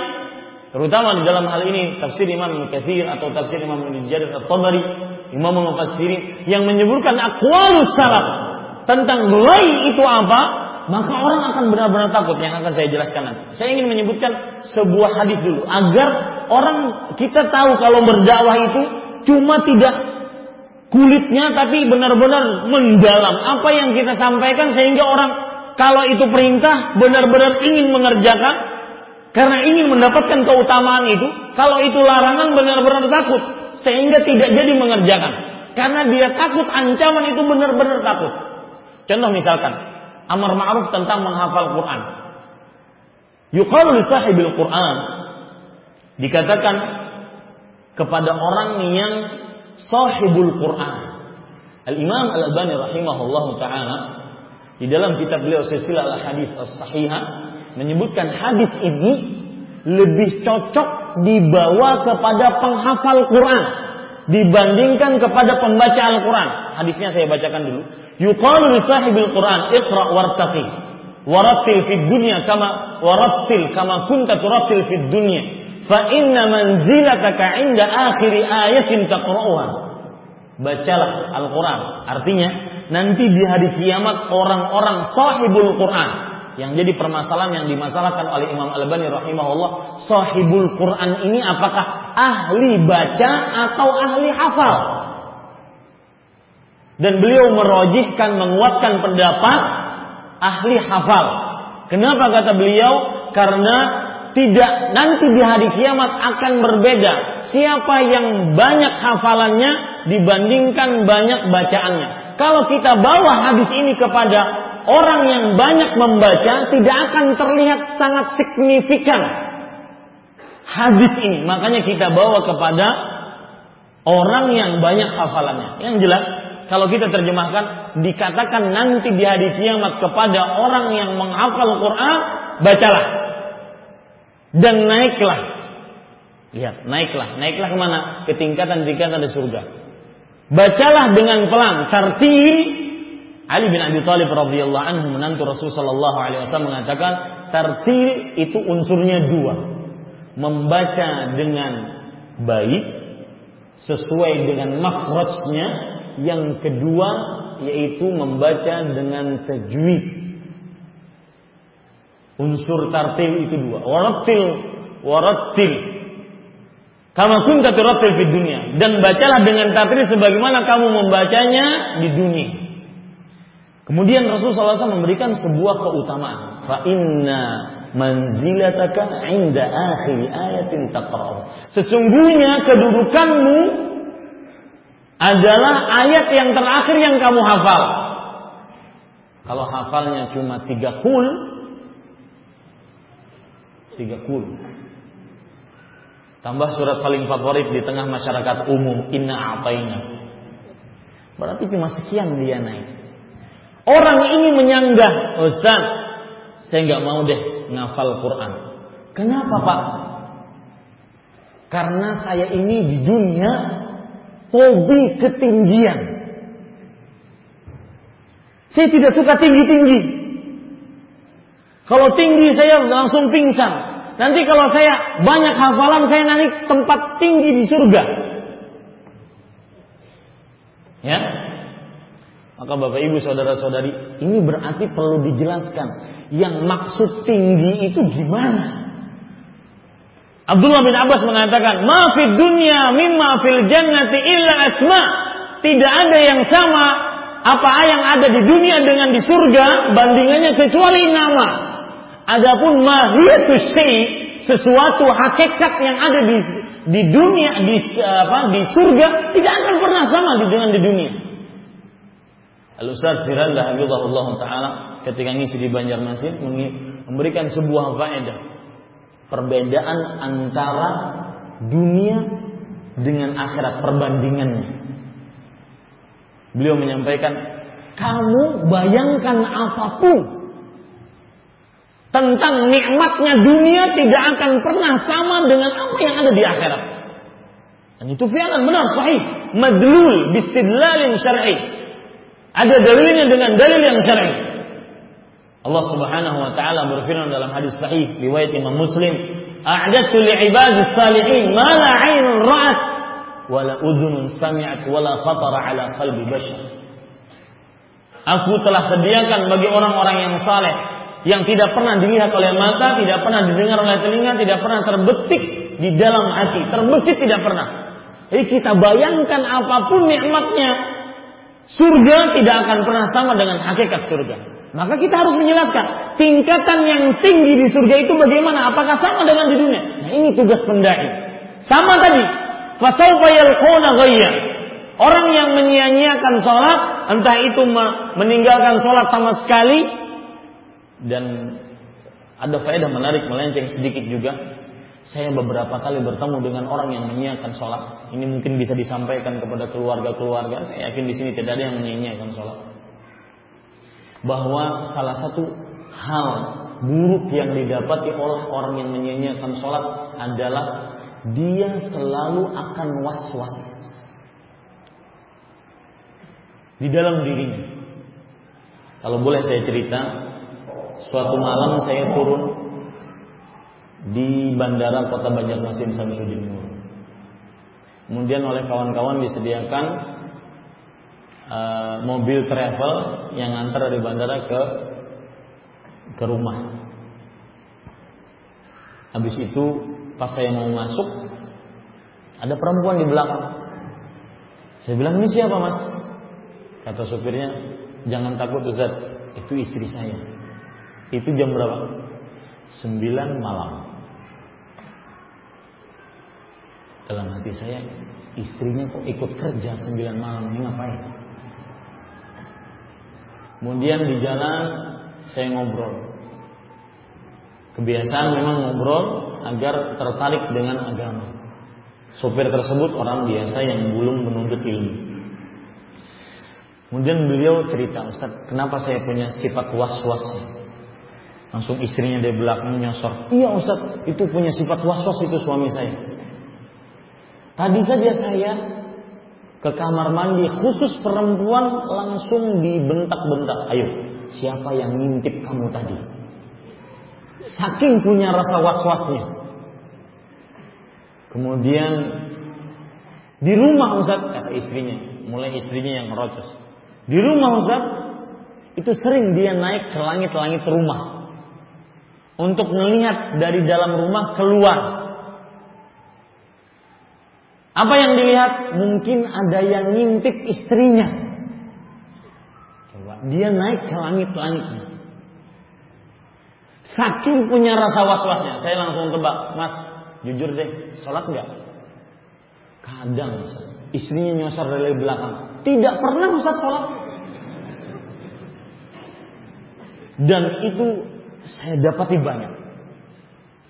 terutama di dalam hal ini tafsir Imam Katsir atau tafsir Imam Ibnu Jarir At-Tabari Imam Mufassirin yang menyebutkan aqwalus salaf tentang mulai itu apa, maka orang akan benar-benar takut yang akan saya jelaskan nanti. Saya ingin menyebutkan sebuah hadis dulu agar orang kita tahu kalau berdakwah itu cuma tidak kulitnya tapi benar-benar mendalam apa yang kita sampaikan sehingga orang kalau itu perintah benar-benar ingin mengerjakan karena ingin mendapatkan keutamaan itu kalau itu larangan benar-benar takut sehingga tidak jadi mengerjakan. Karena dia takut ancaman itu benar-benar takut. Contoh misalkan, amar ma'ruf tentang menghafal Quran. Yuqalu sahibil Quran. Dikatakan kepada orang yang sahibul Quran. Al-Imam Al-Albani rahimahullahu taala di dalam kitab beliau Silsilah Al-Hadis As-Sahihah menyebutkan hadis ini lebih cocok dibawa kepada penghafal Quran dibandingkan kepada pembaca Al-Quran. Hadisnya saya bacakan dulu. Yuqalu li sahibil Quran iqra wartaqi warattil fid dunya kama warattil kama kunta turattil fid dunya fa inna manzilataka inda akhiri ayatin taqra'uha bacalah Al-Quran artinya nanti di hari kiamat orang-orang sahibul Quran yang jadi permasalahan yang dimasalahkan oleh Imam Al-Bani rahimahullah sahibul Quran ini apakah ahli baca atau ahli hafal dan beliau merojihkan, menguatkan pendapat ahli hafal. Kenapa kata beliau? Karena tidak nanti di hari kiamat akan berbeda. Siapa yang banyak hafalannya dibandingkan banyak bacaannya. Kalau kita bawa hadis ini kepada orang yang banyak membaca, tidak akan terlihat sangat signifikan hadis ini. Makanya kita bawa kepada orang yang banyak hafalannya. Yang jelas kalau kita terjemahkan dikatakan nanti di hari kiamat kepada orang yang menghafal Quran bacalah dan naiklah. Lihat naiklah. Naiklah ke mana? Ke tingkatan-tingkatan di surga. Bacalah dengan pelan. Tartil Ali bin Abi Thalib radhiyallahu anhu menantu Rasul sallallahu alaihi wasallam mengatakan tartil itu unsurnya dua. Membaca dengan baik sesuai dengan makhrajnya. Yang kedua yaitu membaca dengan tajwid. Unsur tartil itu dua. Warattil, warattil. Kama kunta turattil di dunia dan bacalah dengan tartil sebagaimana kamu membacanya di dunia. Kemudian Rasulullah SAW memberikan sebuah keutamaan. Fa inna manzilataka inda akhir ayatin taqra'u. Sesungguhnya kedudukanmu adalah ayat yang terakhir yang kamu hafal. Kalau hafalnya cuma tiga kul, tiga kul. Tambah surat paling favorit di tengah masyarakat umum, Inna A'tayna. Berarti cuma sekian dia naik. Orang ini menyanggah, Ustaz, saya nggak mau deh ngafal Quran. Kenapa Pak? Karena saya ini di dunia hobi ketinggian. Saya tidak suka tinggi-tinggi. Kalau tinggi saya langsung pingsan. Nanti kalau saya banyak hafalan saya naik tempat tinggi di surga. Ya. Maka Bapak Ibu saudara-saudari, ini berarti perlu dijelaskan yang maksud tinggi itu gimana? Abdullah bin Abbas mengatakan, "Ma fid dunya mimma fil jannati illa asma." Tidak ada yang sama apa yang ada di dunia dengan di surga bandingannya kecuali nama. Adapun mahiyatus syai sesuatu hakikat yang ada di di dunia di apa di surga tidak akan pernah sama dengan di dunia. Al Ustaz Firanda Habibullah taala ketika ngisi di Banjarmasin memberikan sebuah faedah perbedaan antara dunia dengan akhirat perbandingannya. Beliau menyampaikan, kamu bayangkan apa pun tentang nikmatnya dunia tidak akan pernah sama dengan apa yang ada di akhirat. Dan itu fi'lan benar sahih, madlul bistidlalin syar'i. Ada dalilnya dengan dalil yang syar'i. Allah Subhanahu wa taala berfirman dalam hadis sahih riwayat Imam Muslim, "A'dadtu li'ibadis salihin ma la 'ainun ra'at wa la udhunun sami'at wa la 'ala qalbi bashar." Aku telah sediakan bagi orang-orang yang saleh yang tidak pernah dilihat oleh mata, tidak pernah didengar oleh telinga, tidak pernah terbetik di dalam hati, terbesit tidak pernah. Jadi kita bayangkan apa pun nikmatnya, surga tidak akan pernah sama dengan hakikat surga. Maka kita harus menjelaskan tingkatan yang tinggi di surga itu bagaimana? Apakah sama dengan di dunia? Nah, ini tugas pendai. Sama tadi. Fasaufa yalquna ghayya. Orang yang menyia-nyiakan sholat, entah itu meninggalkan sholat sama sekali, dan ada faedah menarik melenceng sedikit juga. Saya beberapa kali bertemu dengan orang yang menyiakan sholat. Ini mungkin bisa disampaikan kepada keluarga-keluarga. Saya yakin di sini tidak ada yang menyia-nyiakan sholat bahwa salah satu hal buruk yang didapati oleh orang yang menyanyiakan sholat adalah dia selalu akan was-was di dalam dirinya. Kalau boleh saya cerita, suatu malam saya turun di bandara kota Banjarmasin Samsudin Nur. Kemudian oleh kawan-kawan disediakan uh, mobil travel yang antar dari bandara ke ke rumah. Habis itu pas saya mau masuk ada perempuan di belakang. Saya bilang ini siapa mas? Kata supirnya jangan takut Ustaz itu istri saya. Itu jam berapa? Sembilan malam. Dalam hati saya istrinya kok ikut kerja sembilan malam ini ngapain? Kemudian di jalan saya ngobrol. Kebiasaan memang ngobrol agar tertarik dengan agama. Sopir tersebut orang biasa yang belum menuntut ilmu. Kemudian beliau cerita, Ustaz, kenapa saya punya sifat was-was? Langsung istrinya dari belakang nyosor. Iya Ustaz, itu punya sifat was-was itu suami saya. Tadi saja saya ke kamar mandi khusus perempuan langsung dibentak-bentak. Ayo, siapa yang ngintip kamu tadi? Saking punya rasa was-wasnya. Kemudian di rumah Ustaz kata istrinya, mulai istrinya yang merocos. Di rumah Ustaz itu sering dia naik ke langit-langit rumah. Untuk melihat dari dalam rumah keluar. Apa yang dilihat? Mungkin ada yang ngintip istrinya. Dia naik ke langit-langitnya. Saking punya rasa was-wasnya, saya langsung tebak, Mas, jujur deh, sholat nggak? Kadang, istrinya nyosor dari belakang. Tidak pernah Ustaz sholat. Dan itu saya dapati banyak.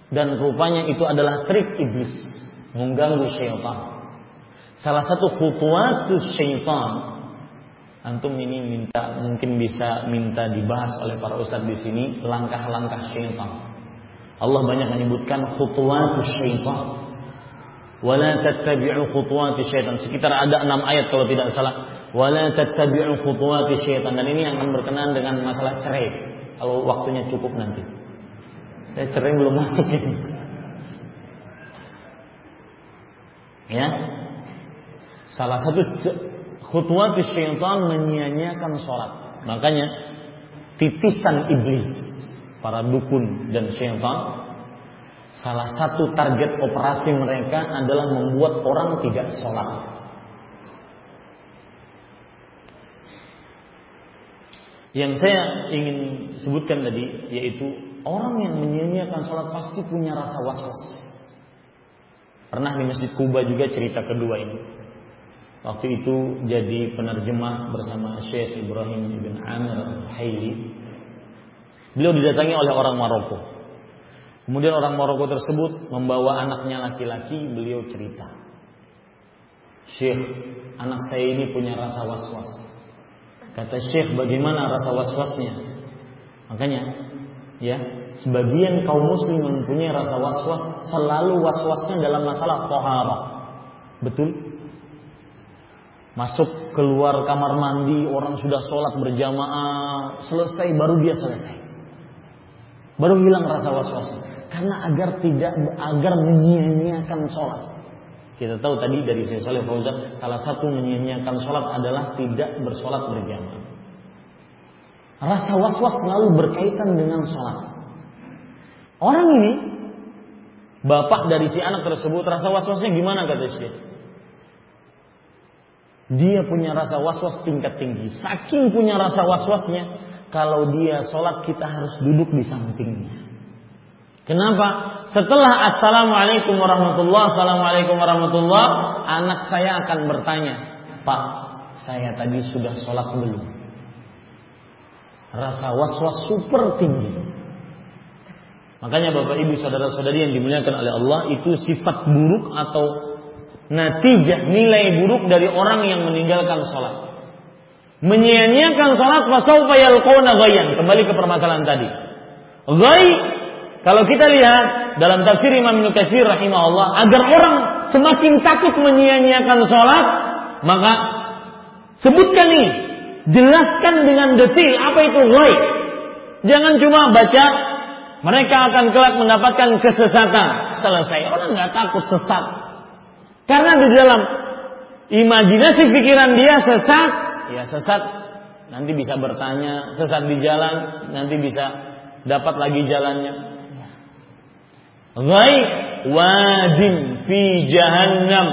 Dan rupanya itu adalah trik iblis. Mengganggu syaitan. Salah satu khutuatus syaitan. Antum ini minta mungkin bisa minta dibahas oleh para ustadz di sini langkah-langkah syaitan. Allah banyak menyebutkan khutuatus syaitan. Wala tattabi'u khutuwati syaitan. Sekitar ada enam ayat kalau tidak salah. Wala tattabi'u khutuwati syaitan. Dan ini akan berkenaan dengan masalah cerai kalau waktunya cukup nanti. Saya cerai belum masuk ini. Ya. Salah satu khutwat syaitan menyia-nyiakan sholat. Makanya titisan iblis para dukun dan syaitan salah satu target operasi mereka adalah membuat orang tidak sholat. Yang saya ingin sebutkan tadi yaitu orang yang menyia-nyiakan sholat pasti punya rasa was-was. Pernah di Masjid Kuba juga cerita kedua ini. Waktu itu jadi penerjemah bersama Syekh Ibrahim ibn Amir Haili. Beliau didatangi oleh orang Maroko. Kemudian orang Maroko tersebut membawa anaknya laki-laki, beliau cerita. Syekh, anak saya ini punya rasa was-was. Kata Syekh bagaimana rasa was-wasnya? Makanya ya, sebagian kaum muslim mempunyai rasa was-was selalu was-wasnya dalam masalah tohara. Betul? Masuk keluar kamar mandi orang sudah sholat berjamaah selesai baru dia selesai. Baru hilang rasa was-wasnya. Karena agar tidak agar menyia-nyiakan sholat. Kita tahu tadi dari Syekh Fauzan salah satu menyia-nyiakan sholat adalah tidak bersolat berjamaah. Rasa was-was selalu berkaitan dengan sholat. Orang ini bapak dari si anak tersebut rasa was-wasnya gimana kata Syekh? Dia punya rasa was-was tingkat tinggi. Saking punya rasa was-wasnya, kalau dia sholat kita harus duduk di sampingnya. Kenapa? Setelah Assalamualaikum warahmatullah, Assalamualaikum warahmatullah, anak saya akan bertanya, Pak, saya tadi sudah sholat belum? Rasa was-was super tinggi. Makanya Bapak Ibu saudara-saudari yang dimuliakan oleh Allah itu sifat buruk atau natijah nilai buruk dari orang yang meninggalkan sholat. Menyia-nyiakan sholat fasaufa yalqona ghayan. Kembali ke permasalahan tadi. Ghai kalau kita lihat dalam tafsir Imam Ibnu Katsir rahimahullah, agar orang semakin takut menyia-nyiakan sholat, maka sebutkan ini, jelaskan dengan detail apa itu ghaib. Jangan cuma baca mereka akan kelak mendapatkan kesesatan. Selesai. Orang nggak takut sesat. Karena di dalam imajinasi pikiran dia sesat, ya sesat nanti bisa bertanya, sesat di jalan, nanti bisa dapat lagi jalannya ghaib wadin fi jahannam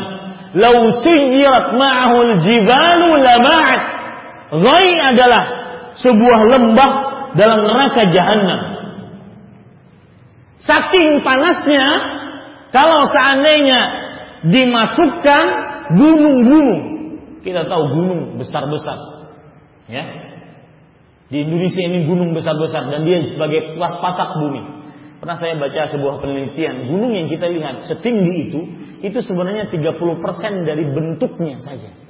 law suyirat ma'ahu al-jibalu lama'at ghaib adalah sebuah lembah dalam neraka jahannam. Saking panasnya kalau seandainya dimasukkan gunung-gunung kita tahu gunung besar-besar ya. Di Indonesia ini gunung besar-besar dan dia sebagai pas pasak bumi. Pernah saya baca sebuah penelitian, gunung yang kita lihat setinggi itu, itu sebenarnya 30% dari bentuknya saja.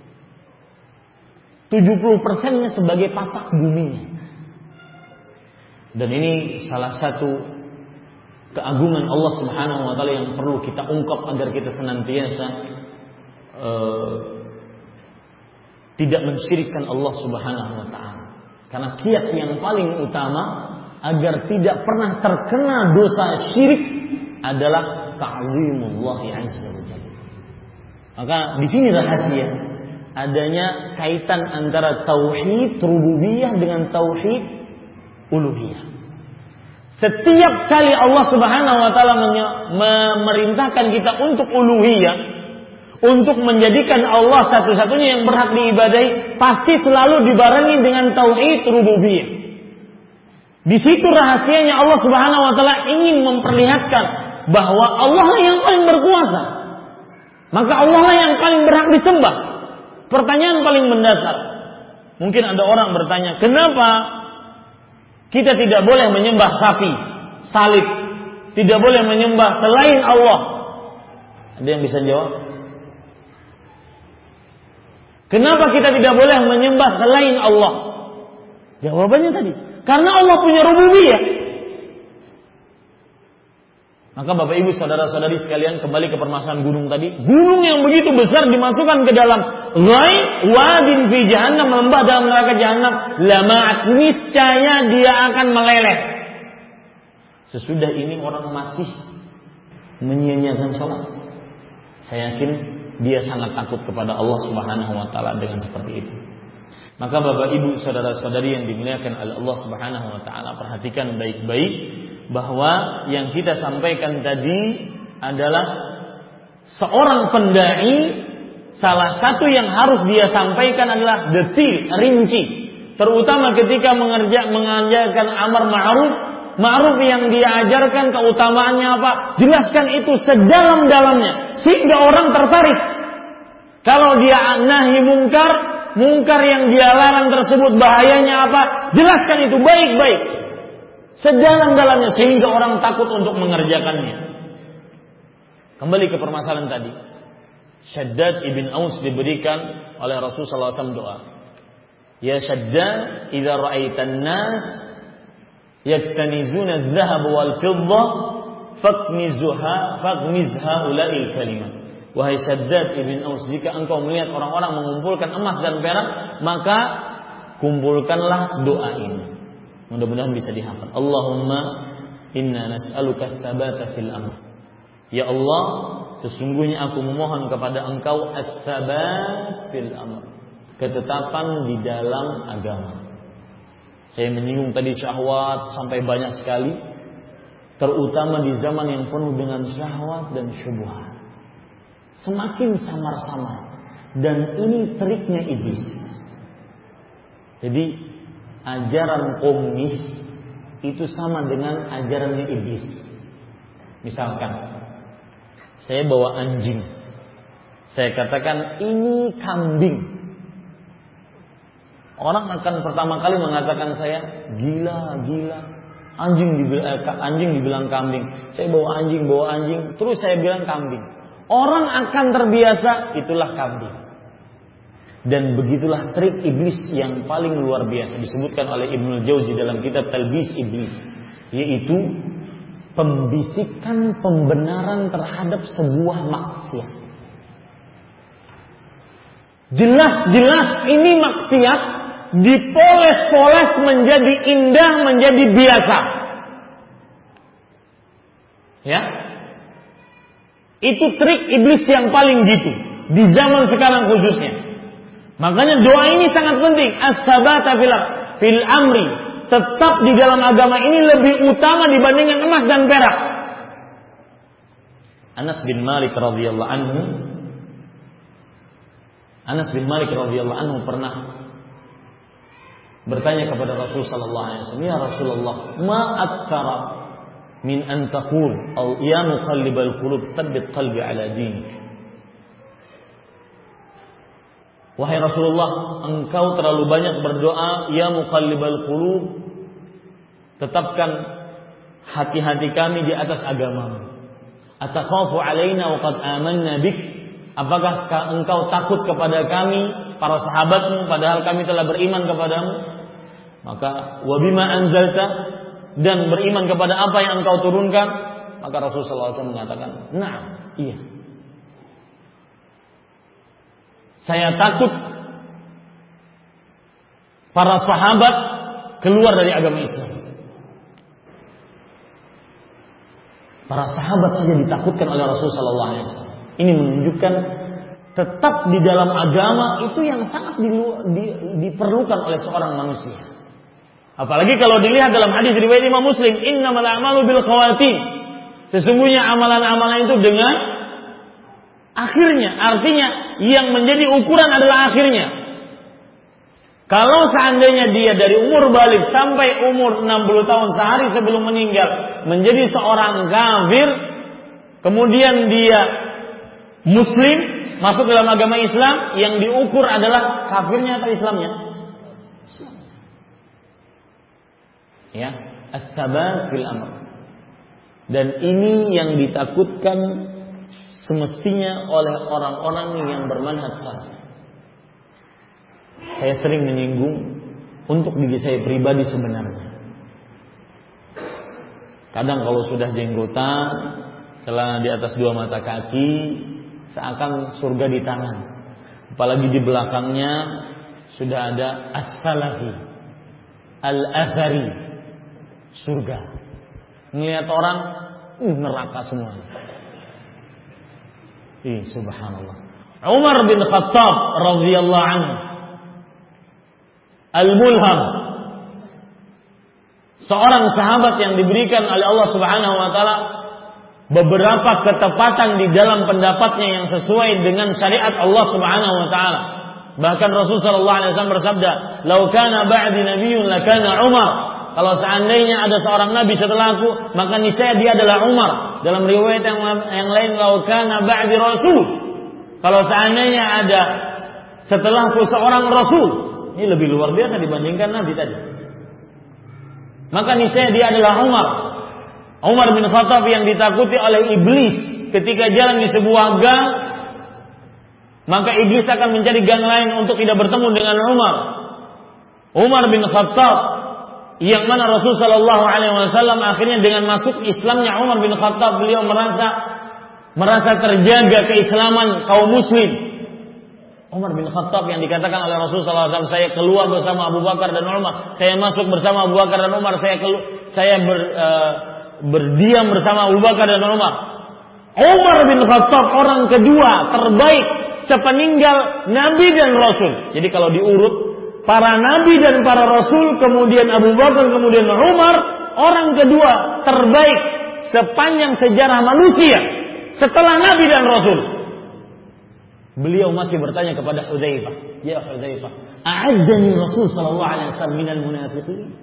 70%-nya sebagai pasak bumi. Dan ini salah satu keagungan Allah Subhanahu wa taala yang perlu kita ungkap agar kita senantiasa uh, tidak mensyirikkan Allah Subhanahu wa taala. Karena kiat yang paling utama agar tidak pernah terkena dosa syirik adalah ta'zimullah azza wajalla. Maka di sini rahasia adanya kaitan antara tauhid rububiyah dengan tauhid uluhiyah. Setiap kali Allah Subhanahu wa taala memerintahkan kita untuk uluhiyah, untuk menjadikan Allah satu-satunya yang berhak diibadahi, pasti selalu dibarengi dengan tauhid rububiyah. Di situ rahasianya Allah Subhanahu wa taala ingin memperlihatkan bahwa Allah lah yang paling berkuasa. Maka Allah lah yang paling berhak disembah. Pertanyaan paling mendasar. Mungkin ada orang bertanya, kenapa kita tidak boleh menyembah sapi, salib, tidak boleh menyembah selain Allah. Ada yang bisa jawab? Kenapa kita tidak boleh menyembah selain Allah? Jawabannya tadi, karena Allah punya rububiyah. Maka Bapak Ibu saudara-saudari sekalian kembali ke permasalahan gunung tadi. Gunung yang begitu besar dimasukkan ke dalam ghai wadin fi jahannam lembah dalam neraka jahannam lamaat niscaya dia akan meleleh. Sesudah ini orang masih menyia-nyiakan sholat. Saya yakin dia sangat takut kepada Allah Subhanahu wa taala dengan seperti itu. Maka Bapak Ibu saudara-saudari yang dimuliakan oleh Allah Subhanahu wa taala perhatikan baik-baik bahwa yang kita sampaikan tadi adalah seorang pendai salah satu yang harus dia sampaikan adalah detil, rinci, terutama ketika mengerja, mengajarkan amar ma'ruf, ma'ruf yang dia ajarkan keutamaannya apa? Jelaskan itu sedalam-dalamnya sehingga orang tertarik. Kalau dia nahi mungkar, mungkar yang dia larang tersebut bahayanya apa? Jelaskan itu baik-baik. Sedalam-dalamnya sehingga orang takut untuk mengerjakannya. Kembali ke permasalahan tadi. Syaddad ibn Aus diberikan oleh Rasulullah SAW doa. Ya Syaddad, idza ra'aitan nas yaktanizuna adh-dhahab wal fidda faknizuha faknizha ula'il kalimat. Wahai Saddad ibn Aus, jika engkau melihat orang-orang mengumpulkan emas dan perak, maka kumpulkanlah doa ini. Mudah-mudahan bisa dihafal. Allahumma inna nas'aluka tsabata fil amr. Ya Allah, sesungguhnya aku memohon kepada Engkau ats-tsabat fil amr. Ketetapan di dalam agama. Saya menyinggung tadi syahwat sampai banyak sekali, terutama di zaman yang penuh dengan syahwat dan syubhat semakin samar-samar. Dan ini triknya iblis. Jadi ajaran komunis itu sama dengan ajarannya iblis. Misalkan saya bawa anjing. Saya katakan ini kambing. Orang akan pertama kali mengatakan saya gila, gila. Anjing dibilang, eh, anjing dibilang kambing. Saya bawa anjing, bawa anjing. Terus saya bilang kambing. Orang akan terbiasa, itulah kambing. Dan begitulah trik iblis yang paling luar biasa disebutkan oleh Ibnu Jauzi dalam kitab Talbis Iblis, yaitu pembisikan pembenaran terhadap sebuah maksiat. Jelas-jelas ini maksiat dipoles-poles menjadi indah, menjadi biasa. Ya, itu trik iblis yang paling gitu di zaman sekarang khususnya. Makanya doa ini sangat penting. As-sabata fil, fil amri. Tetap di dalam agama ini lebih utama dibandingkan emas dan perak. Anas bin Malik radhiyallahu anhu Anas bin Malik radhiyallahu anhu pernah bertanya kepada Rasul sallallahu alaihi wasallam, "Ya Rasulullah, ma aktsara min an taqul au ya qulub tsabbit qalbi ala dinik Wahai Rasulullah, engkau terlalu banyak berdoa, ya muqallibal qulub, tetapkan hati-hati kami di atas agamamu. Atakhafu alaina wa qad amanna bik? Apakah engkau takut kepada kami, para sahabatmu, padahal kami telah beriman kepadamu? Maka wabima anzalta dan beriman kepada apa yang engkau turunkan, maka Rasulullah SAW mengatakan, nah, iya. Saya takut para sahabat keluar dari agama Islam. Para sahabat saja ditakutkan oleh Rasulullah SAW. Ini menunjukkan tetap di dalam agama itu yang sangat di, di, diperlukan oleh seorang manusia. Apalagi kalau dilihat dalam hadis riwayat Imam Muslim, innamal a'malu bil khawatim. Sesungguhnya amalan-amalan itu dengan akhirnya, artinya yang menjadi ukuran adalah akhirnya. Kalau seandainya dia dari umur balik sampai umur 60 tahun sehari sebelum meninggal menjadi seorang kafir, kemudian dia muslim masuk dalam agama Islam yang diukur adalah kafirnya atau Islamnya? Ya, as-sabat fil amr. Dan ini yang ditakutkan semestinya oleh orang-orang yang bermanhaj salaf. Saya sering menyinggung untuk diri saya pribadi sebenarnya. Kadang kalau sudah jenggotan, celana di atas dua mata kaki, seakan surga di tangan. Apalagi di belakangnya sudah ada asfalahi, al-athari, surga. Melihat orang, uh, neraka semua. Ih, subhanallah. Umar bin Khattab radhiyallahu anhu Al-Mulham seorang sahabat yang diberikan oleh Allah Subhanahu wa taala beberapa ketepatan di dalam pendapatnya yang sesuai dengan syariat Allah Subhanahu wa taala. Bahkan Rasulullah sallallahu alaihi wasallam bersabda, "Lau kana ba'di nabiyyun lakana Umar." Kalau seandainya ada seorang nabi setelahku, maka niscaya dia adalah Umar. Dalam riwayat yang, yang lain, laukana ba'di rasul. Kalau seandainya ada setelahku seorang rasul, ini lebih luar biasa dibandingkan nabi tadi. Maka niscaya dia adalah Umar. Umar bin Khattab yang ditakuti oleh iblis ketika jalan di sebuah gang, maka iblis akan mencari gang lain untuk tidak bertemu dengan Umar. Umar bin Khattab yang mana Rasul Shallallahu Alaihi Wasallam akhirnya dengan masuk Islamnya Umar bin Khattab beliau merasa merasa terjaga keislaman kaum muslim. Umar bin Khattab yang dikatakan oleh Rasul Wasallam saya keluar bersama Abu Bakar dan Umar, saya masuk bersama Abu Bakar dan Umar, saya kelu saya ber, uh, berdiam bersama Abu Bakar dan Umar. Umar bin Khattab orang kedua terbaik sepeninggal Nabi dan Rasul. Jadi kalau diurut para nabi dan para rasul, kemudian Abu Bakar, kemudian Umar, orang kedua terbaik sepanjang sejarah manusia setelah nabi dan rasul. Beliau masih bertanya kepada Hudzaifah, "Ya Hudzaifah, a'addani Rasul sallallahu alaihi wasallam minal munafiqin?"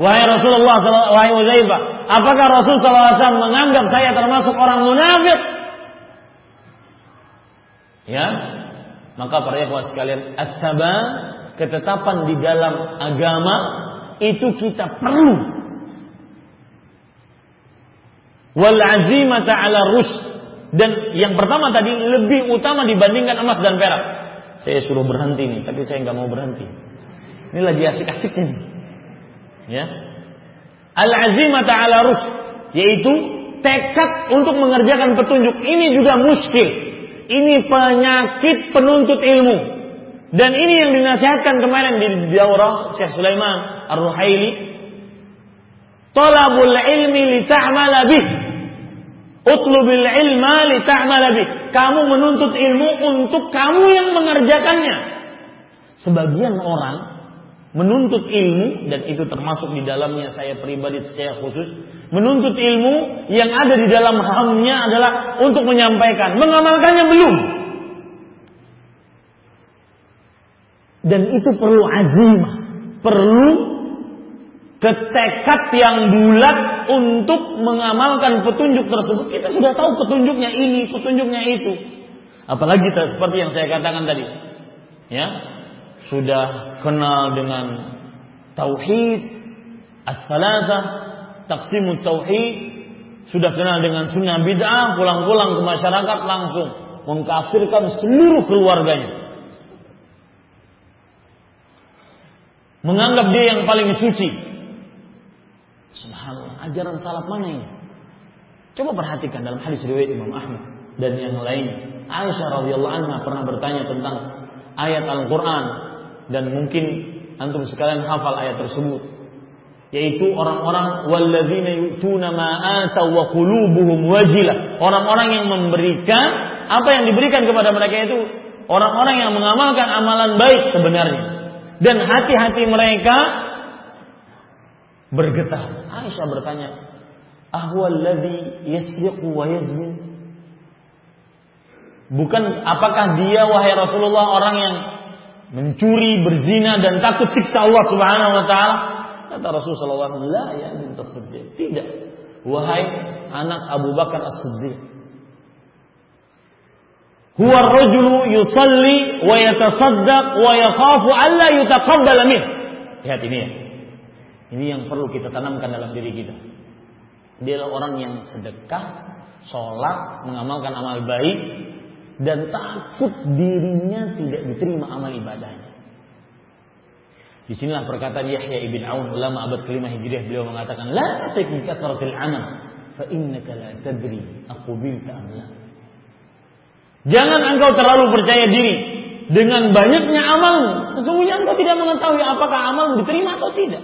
Wahai Rasulullah wahai Hudzaifah, apakah Rasul sallallahu alaihi menganggap saya termasuk orang munafik? Ya, maka para ikhwah sekalian, at-taba ketetapan di dalam agama itu kita perlu. Wal azimata ala rus dan yang pertama tadi lebih utama dibandingkan emas dan perak. Saya suruh berhenti nih, tapi saya nggak mau berhenti. Ini lagi asik-asiknya nih. Ya. Al azimata ala rus yaitu tekad untuk mengerjakan petunjuk. Ini juga muskil. Ini penyakit penuntut ilmu. Dan ini yang dinasihatkan kemarin di daurah Syekh Sulaiman Ar-Ruhaili. Talabul ilmi li ta'mala bih. Utlubil ilma li ta'mala bih. Kamu menuntut ilmu untuk kamu yang mengerjakannya. Sebagian orang menuntut ilmu dan itu termasuk di dalamnya saya pribadi secara khusus menuntut ilmu yang ada di dalam hamnya adalah untuk menyampaikan mengamalkannya belum Dan itu perlu azimah, perlu ketekad yang bulat untuk mengamalkan petunjuk tersebut. Kita sudah tahu petunjuknya ini, petunjuknya itu. Apalagi seperti yang saya katakan tadi. Ya, sudah kenal dengan tauhid, as-salasah, taqsimut tauhid, sudah kenal dengan sunnah bid'ah, pulang-pulang ke masyarakat langsung mengkafirkan seluruh keluarganya. Menganggap dia yang paling suci. Subhanallah, ajaran salaf mana ini? Coba perhatikan dalam hadis riwayat Imam Ahmad dan yang lain. Aisyah radhiyallahu anha pernah bertanya tentang ayat Al-Qur'an dan mungkin antum sekalian hafal ayat tersebut yaitu orang-orang walladzina yu'tuna ma atau wa qulubuhum wajilah orang-orang yang memberikan apa yang diberikan kepada mereka itu orang-orang yang mengamalkan amalan baik sebenarnya dan hati-hati mereka bergetar. Aisyah bertanya, "Ahwal ladzi yasriqu wa yazni?" Bukan apakah dia wahai Rasulullah orang yang mencuri, berzina dan takut siksa Allah Subhanahu wa taala? Kata Rasulullah SAW, "La ya Tidak. Wahai anak Abu Bakar As-Siddiq. Huwa ar-rajulu yusalli wa yatasaddaq wa yakhafu alla yutaqabbala min. Lihat ini ya. Ini yang perlu kita tanamkan dalam diri kita. Dia adalah orang yang sedekah, sholat, mengamalkan amal baik, dan takut dirinya tidak diterima amal ibadahnya. Di sinilah perkataan Yahya ibn Aun ulama abad kelima hijriah beliau mengatakan la kathratil amal fa innaka la tadri am la. Jangan engkau terlalu percaya diri dengan banyaknya amal. Sesungguhnya engkau tidak mengetahui apakah amal diterima atau tidak.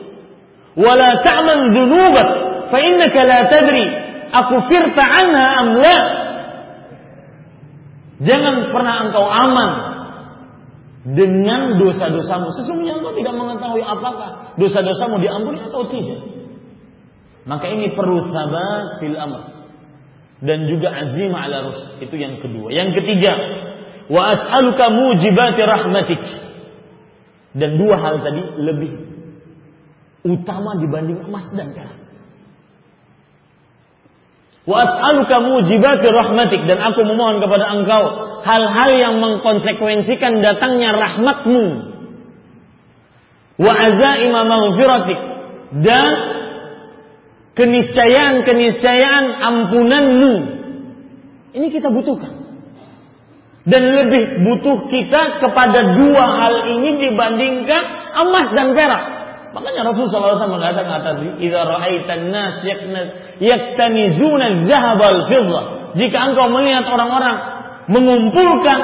Wala ta'mal dzunubat fa innaka la tadri akufirta anha am la. Jangan pernah engkau aman dengan dosa-dosamu. Sesungguhnya engkau tidak mengetahui apakah dosa-dosamu diampuni atau tidak. Maka ini perlu sabar fil amr dan juga azimah ala. Itu yang kedua. Yang ketiga, wa as'aluka mujibati rahmatik. Dan dua hal tadi lebih utama dibanding emas dan perak. Wa as'aluka mujibati rahmatik dan aku memohon kepada engkau hal-hal yang mengkonsekuensikan datangnya rahmatmu. Wa azaima maghfiratik dan keniscayaan-keniscayaan ampunanmu. Ini kita butuhkan. Dan lebih butuh kita kepada dua hal ini dibandingkan emas dan perak. Makanya Rasulullah SAW mengatakan tadi, "Idza ra'aitan nas yaktanizuna dzahab wal fiddah." Jika engkau melihat orang-orang mengumpulkan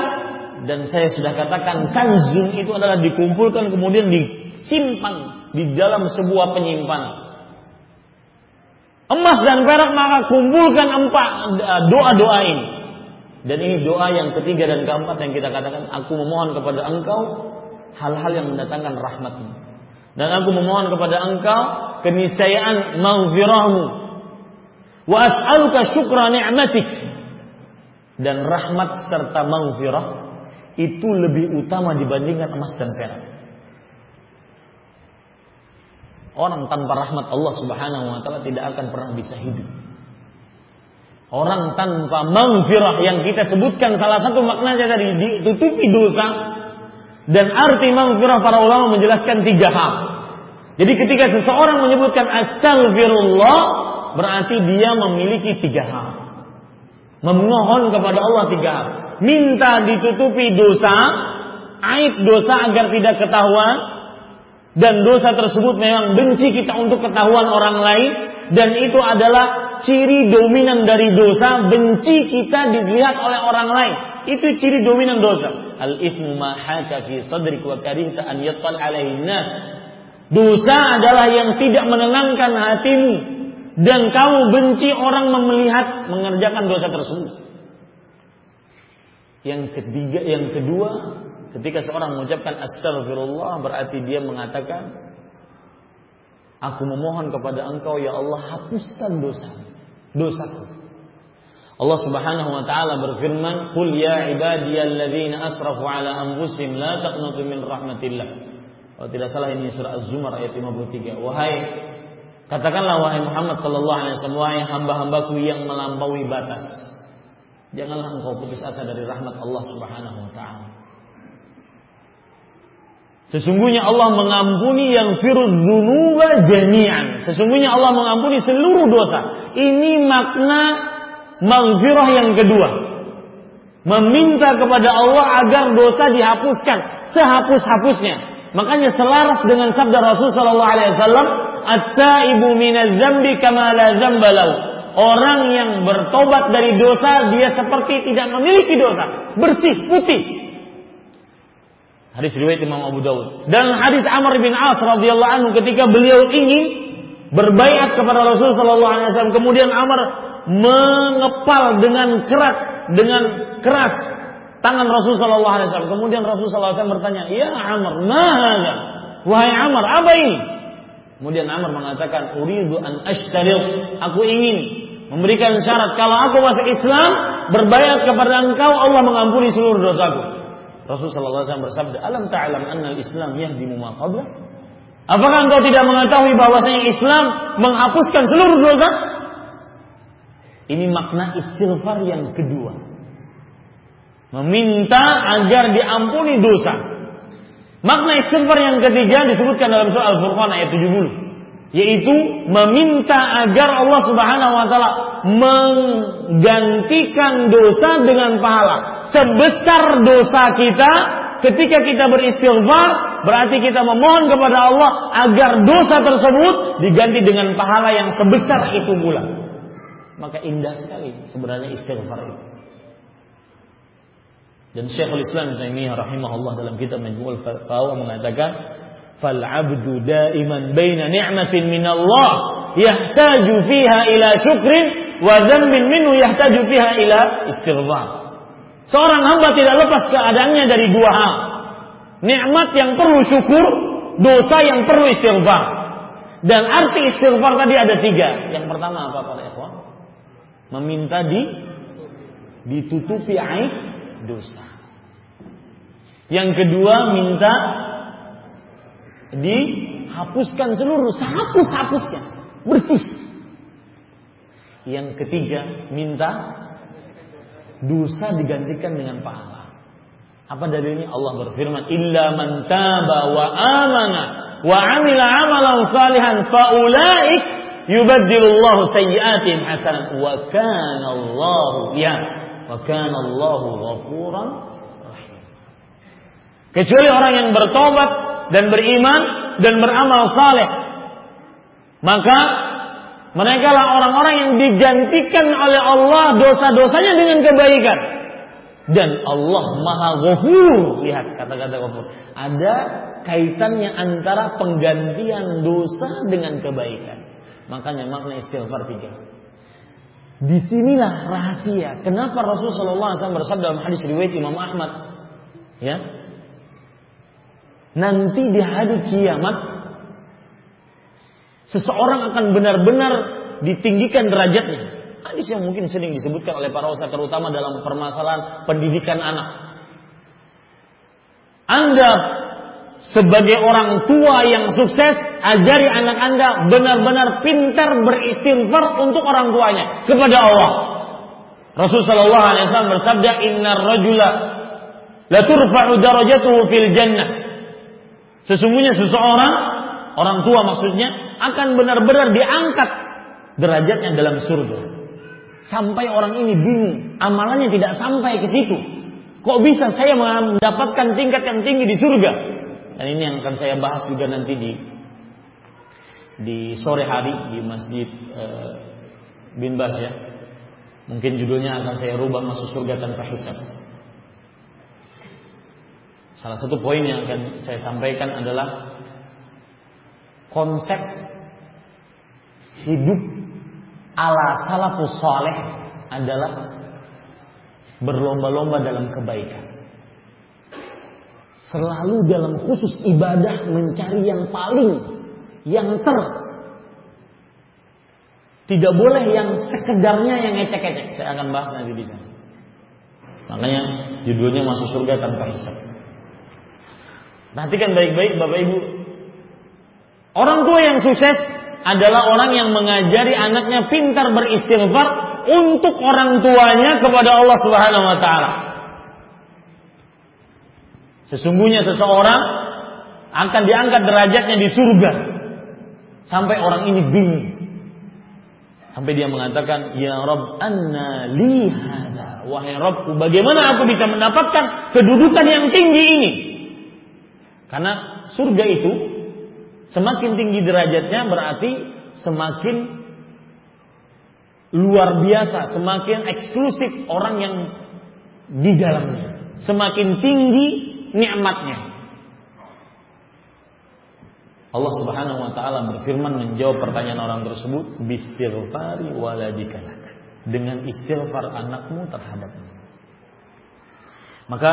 dan saya sudah katakan kanzun itu adalah dikumpulkan kemudian disimpan di dalam sebuah penyimpanan. Emas dan perak maka kumpulkan empat doa-doa ini. Dan ini doa yang ketiga dan keempat yang kita katakan, aku memohon kepada engkau hal-hal yang mendatangkan rahmatmu. Dan aku memohon kepada engkau keniscayaan maghfirahmu. Wa as'aluka syukra ni'matik. Dan rahmat serta maghfirah itu lebih utama dibandingkan emas dan perak. Orang tanpa rahmat Allah Subhanahu wa taala tidak akan pernah bisa hidup. Orang tanpa maghfirah yang kita sebutkan salah satu maknanya tadi ditutupi dosa dan arti maghfirah para ulama menjelaskan tiga hal. Jadi ketika seseorang menyebutkan astagfirullah berarti dia memiliki tiga hal. Memohon kepada Allah tiga hal. Minta ditutupi dosa, aib dosa agar tidak ketahuan dan dosa tersebut memang benci kita untuk ketahuan orang lain dan itu adalah ciri dominan dari dosa benci kita dilihat oleh orang lain itu ciri dominan dosa al ismu ma haka fi sadrik wa karihta an yattal alaihi nas. Dosa adalah yang tidak menenangkan hatimu dan kamu benci orang melihat mengerjakan dosa tersebut. Yang ketiga, yang kedua, ketika seorang mengucapkan astagfirullah berarti dia mengatakan Aku memohon kepada engkau ya Allah hapuskan dosa dosaku Allah Subhanahu wa taala berfirman, "Qul ya ibadiyalladzina asrafu ala anfusihim la taqnatu min rahmatillah." Kalau tidak salah ini surah Az-Zumar ayat 53. Wahai katakanlah wahai Muhammad sallallahu alaihi wasallam, wahai hamba-hambaku yang melampaui batas. Janganlah engkau putus asa dari rahmat Allah Subhanahu wa taala. Sesungguhnya Allah mengampuni yang firud dzunuba jami'an. Sesungguhnya Allah mengampuni seluruh dosa. Ini makna Maghfirah yang kedua. Meminta kepada Allah agar dosa dihapuskan sehapus-hapusnya. Makanya selaras dengan sabda Rasul sallallahu alaihi wasallam, "At-taibu minaz kama la zambalau." Orang yang bertobat dari dosa dia seperti tidak memiliki dosa, bersih, putih. Hadis riwayat Imam Abu Dawud. Dan hadis Amr bin As radhiyallahu anhu ketika beliau ingin berbaiat kepada Rasul sallallahu alaihi wasallam, kemudian Amr mengepal dengan keras dengan keras tangan Rasul Shallallahu Alaihi Wasallam. Kemudian Rasul Shallallahu Alaihi Wasallam bertanya, Ya Amr, mana? Wahai Amr, apa ini? Kemudian Amr mengatakan, "Uridu an ashtaril." Aku ingin memberikan syarat kalau aku masuk Islam, berbayar kepada engkau Allah mengampuni seluruh dosaku. Rasulullah SAW bersabda, "Alam ta'lam anna al-Islam yahdimu ma qabla?" Apakah engkau tidak mengetahui bahwasanya Islam menghapuskan seluruh dosa? Ini makna istighfar yang kedua. Meminta agar diampuni dosa. Makna istighfar yang ketiga disebutkan dalam surah Al-Furqan ayat 70 yaitu meminta agar Allah Subhanahu wa taala menggantikan dosa dengan pahala. Sebesar dosa kita ketika kita beristighfar berarti kita memohon kepada Allah agar dosa tersebut diganti dengan pahala yang sebesar itu pula. Maka indah sekali sebenarnya istighfar itu. Dan Syekhul Islam Taimiyah rahimahullah dalam kitab Majmu'ul Fatawa mengatakan fal 'abdu daiman baina ni'matin min Allah yahtaju fiha ila syukrin wa dhanbin minhu yahtaju fiha ila istighfar. Seorang hamba tidak lepas keadaannya dari dua hal. Nikmat yang perlu syukur, dosa yang perlu istighfar. Dan arti istighfar tadi ada tiga. Yang pertama apa para ikhwan? Meminta di ditutupi aib dosa. Yang kedua minta dihapuskan seluruh hapus-hapusnya bersih. Yang ketiga minta dosa digantikan dengan pahala. Apa dalilnya? Allah berfirman, "Illa man taba wa amana wa amila amalan salihan faulaik yubaddilullahu sayyi'atihim hasanat wa kana Allah ya wa kana Allahu ghafuran rahim." Kecuali orang yang bertobat dan beriman dan beramal saleh. Maka mereka lah orang-orang yang digantikan oleh Allah dosa-dosanya dengan kebaikan. Dan Allah maha ghafur. Lihat kata-kata ghafur. Ada kaitannya antara penggantian dosa dengan kebaikan. Makanya makna istighfar tiga. Di sinilah rahasia. Kenapa Rasulullah SAW bersabda dalam hadis riwayat Imam Ahmad. Ya. Nanti di hari kiamat. Seseorang akan benar-benar ditinggikan derajatnya Hadis yang mungkin sering disebutkan oleh para ustaz terutama dalam permasalahan pendidikan anak. Anda sebagai orang tua yang sukses, ajari anak Anda benar-benar pintar beristighfar untuk orang tuanya kepada Allah. Rasulullah SAW bersabda, Inna rajula la turfa'u darajatuhu fil jannah. Sesungguhnya seseorang, orang tua maksudnya, akan benar-benar diangkat derajatnya dalam surga. Sampai orang ini bingung, amalannya tidak sampai ke situ. Kok bisa saya mendapatkan tingkat yang tinggi di surga? Dan ini yang akan saya bahas juga nanti di di sore hari di Masjid e, Bin Bas ya. Mungkin judulnya akan saya rubah masuk surga tanpa hisab. Salah satu poin yang akan saya sampaikan adalah konsep hidup ala salafus saleh adalah berlomba-lomba dalam kebaikan. Selalu dalam khusus ibadah mencari yang paling, yang ter. Tidak boleh yang sekedarnya yang ecek-ecek. Saya akan bahas nanti di sana. Makanya judulnya masuk surga tanpa hisab. Perhatikan baik-baik Bapak Ibu. Orang tua yang sukses adalah orang yang mengajari anaknya pintar beristighfar untuk orang tuanya kepada Allah Subhanahu wa taala. Sesungguhnya seseorang akan diangkat derajatnya di surga sampai orang ini bingung. Sampai dia mengatakan, "Ya Rabb, anna li hada?" Wahai Rabbku, bagaimana aku bisa mendapatkan kedudukan yang tinggi ini? Karena surga itu Semakin tinggi derajatnya berarti semakin luar biasa, semakin eksklusif orang yang di dalamnya. Semakin tinggi nikmatnya. Allah Subhanahu wa taala berfirman menjawab pertanyaan orang tersebut, "Bistighfari waladikalak." Dengan istighfar anakmu terhadapmu. Maka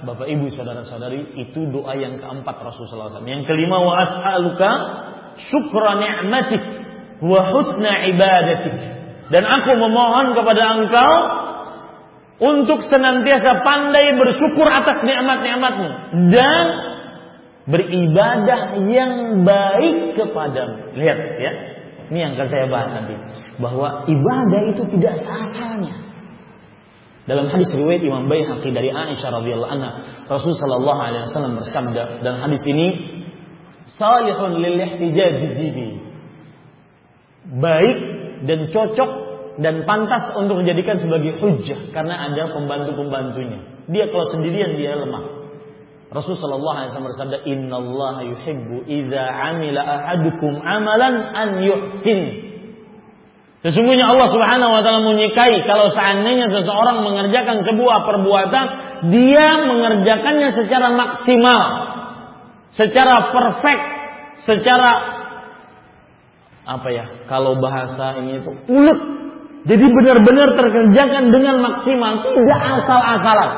Bapak Ibu saudara-saudari itu doa yang keempat Rasulullah SAW. Yang kelima wa as'aluka syukra ni'matik wa husna ibadatik. Dan aku memohon kepada engkau untuk senantiasa pandai bersyukur atas nikmat-nikmatmu dan beribadah yang baik kepadamu. Lihat ya. Ini yang akan saya bahas nanti. Bahwa ibadah itu tidak salah Dalam hadis riwayat Imam Baihaqi dari Aisyah radhiyallahu anha, Rasul sallallahu alaihi wasallam bersabda dan hadis ini salihun lil ihtijaj Baik dan cocok dan pantas untuk dijadikan sebagai hujjah karena ada pembantu-pembantunya. Dia kalau sendirian dia lemah. Rasul sallallahu alaihi wasallam bersabda, "Innallaha yuhibbu idza amila ahadukum amalan an yuhsin." Sesungguhnya Allah Subhanahu wa taala menyukai kalau seandainya seseorang mengerjakan sebuah perbuatan, dia mengerjakannya secara maksimal, secara perfect, secara apa ya? Kalau bahasa ini itu ulet. Jadi benar-benar terkerjakan dengan maksimal, tidak asal-asalan.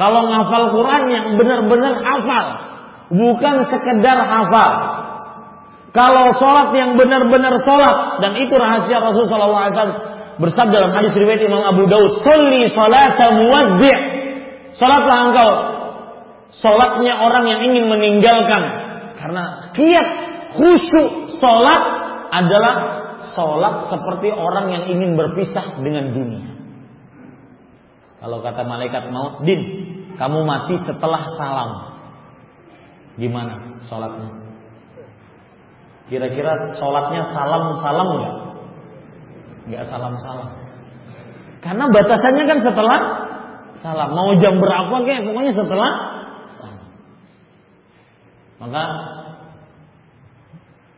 Kalau ngafal Quran yang benar-benar hafal, bukan sekedar hafal. Kalau sholat yang benar-benar sholat dan itu rahasia Rasulullah SAW bersabda dalam hadis riwayat Imam Abu Daud, "Sholli salata muwaddi'." Salatlah engkau salatnya orang yang ingin meninggalkan karena kiat khusyuk salat adalah salat seperti orang yang ingin berpisah dengan dunia. Kalau kata malaikat maut, din, kamu mati setelah salam. Gimana sholatnya? Kira-kira sholatnya salam-salam nggak? Nggak salam-salam. Karena batasannya kan setelah salam. Mau jam berapa kayak pokoknya setelah salam. Maka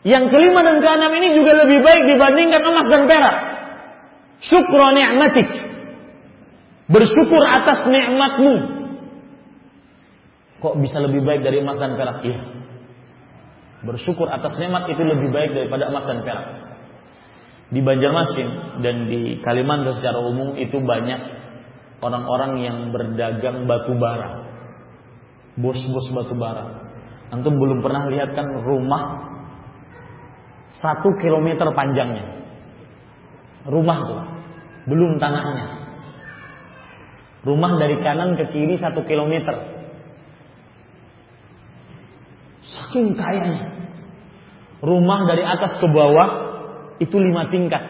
yang kelima dan keenam ini juga lebih baik dibandingkan emas dan perak. Syukur ni'matik. Bersyukur atas nikmatmu. Kok bisa lebih baik dari emas dan perak? Iya. Bersyukur atas nikmat itu lebih baik daripada emas dan perak. Di Banjarmasin dan di Kalimantan secara umum itu banyak orang-orang yang berdagang batu bara. Bos-bos batu bara. Antum belum pernah lihat kan rumah satu kilometer panjangnya. Rumah tuh. Belum tanahnya. Rumah dari kanan ke kiri satu kilometer. Saking kayanya. Rumah dari atas ke bawah itu lima tingkat.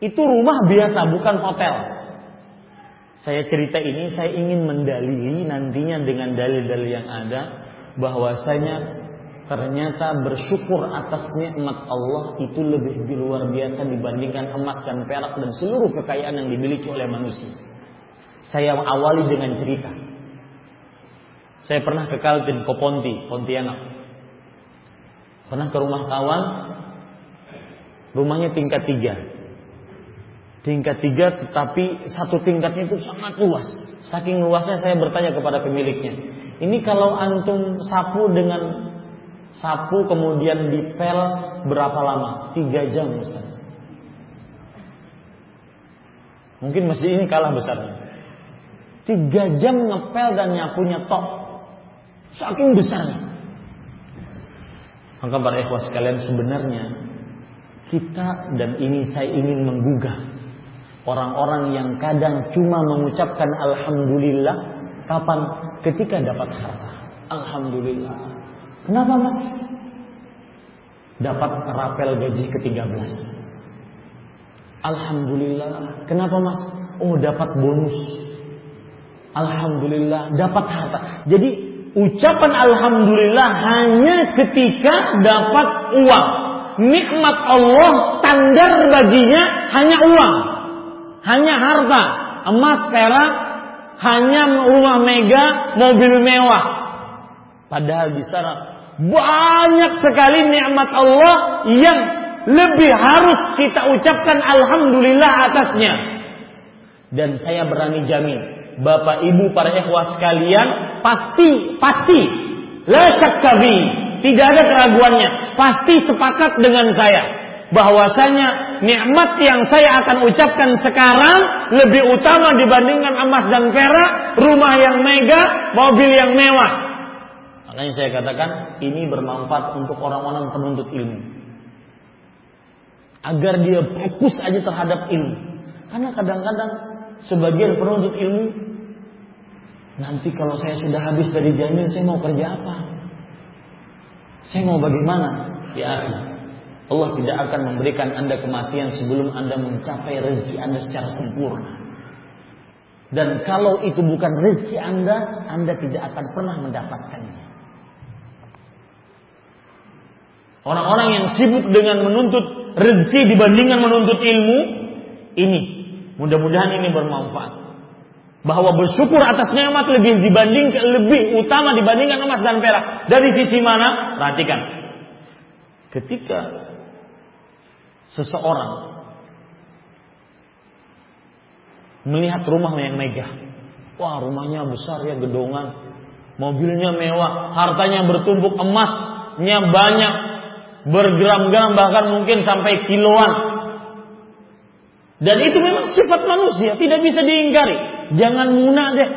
Itu rumah biasa bukan hotel. Saya cerita ini saya ingin mendalili nantinya dengan dalil-dalil yang ada bahwasanya ternyata bersyukur atas nikmat Allah itu lebih luar biasa dibandingkan emas dan perak dan seluruh kekayaan yang dimiliki oleh manusia. Saya awali dengan cerita. Saya pernah ke Kaltim, ke Ponti, Pontianak. Pernah ke rumah kawan, rumahnya tingkat tiga. Tingkat tiga, tetapi satu tingkatnya itu sangat luas. Saking luasnya saya bertanya kepada pemiliknya. Ini kalau antum sapu dengan sapu kemudian dipel berapa lama? Tiga jam Ustaz. Mungkin masjid ini kalah besarnya. Tiga jam ngepel dan nyapunya tok. Saking besarnya. Maka para ikhwas sekalian sebenarnya kita dan ini saya ingin menggugah orang-orang yang kadang cuma mengucapkan alhamdulillah kapan ketika dapat harta. Alhamdulillah. Kenapa Mas? Dapat rapel gaji ke-13. Alhamdulillah. Kenapa Mas? Oh, dapat bonus Alhamdulillah dapat harta. Jadi ucapan Alhamdulillah hanya ketika dapat uang. Nikmat Allah tandar baginya hanya uang. Hanya harta. Emas, perak, hanya rumah mega, mobil mewah. Padahal di sana banyak sekali nikmat Allah yang lebih harus kita ucapkan Alhamdulillah atasnya. Dan saya berani jamin Bapak Ibu para ikhwah sekalian pasti pasti la syakkabi tidak ada keraguannya pasti sepakat dengan saya bahwasanya nikmat yang saya akan ucapkan sekarang lebih utama dibandingkan emas dan perak, rumah yang mega, mobil yang mewah. Makanya saya katakan ini bermanfaat untuk orang-orang penuntut ilmu. Agar dia fokus aja terhadap ilmu. Karena kadang-kadang sebagian penuntut ilmu nanti kalau saya sudah habis dari jamil saya mau kerja apa? Saya mau bagaimana? Ya Allah tidak akan memberikan Anda kematian sebelum Anda mencapai rezeki Anda secara sempurna. Dan kalau itu bukan rezeki Anda, Anda tidak akan pernah mendapatkannya. Orang-orang yang sibuk dengan menuntut rezeki dibandingkan menuntut ilmu, ini mudah-mudahan ini bermanfaat. Bahwa bersyukur atas nikmat lebih dibanding lebih utama dibandingkan emas dan perak. Dari sisi mana? Perhatikan. Ketika seseorang melihat rumah yang megah. Wah, rumahnya besar ya, gedongan. Mobilnya mewah, hartanya bertumpuk, emasnya banyak, bergram-gram bahkan mungkin sampai kiloan. Dan itu memang sifat manusia, tidak bisa diingkari. Jangan munah deh.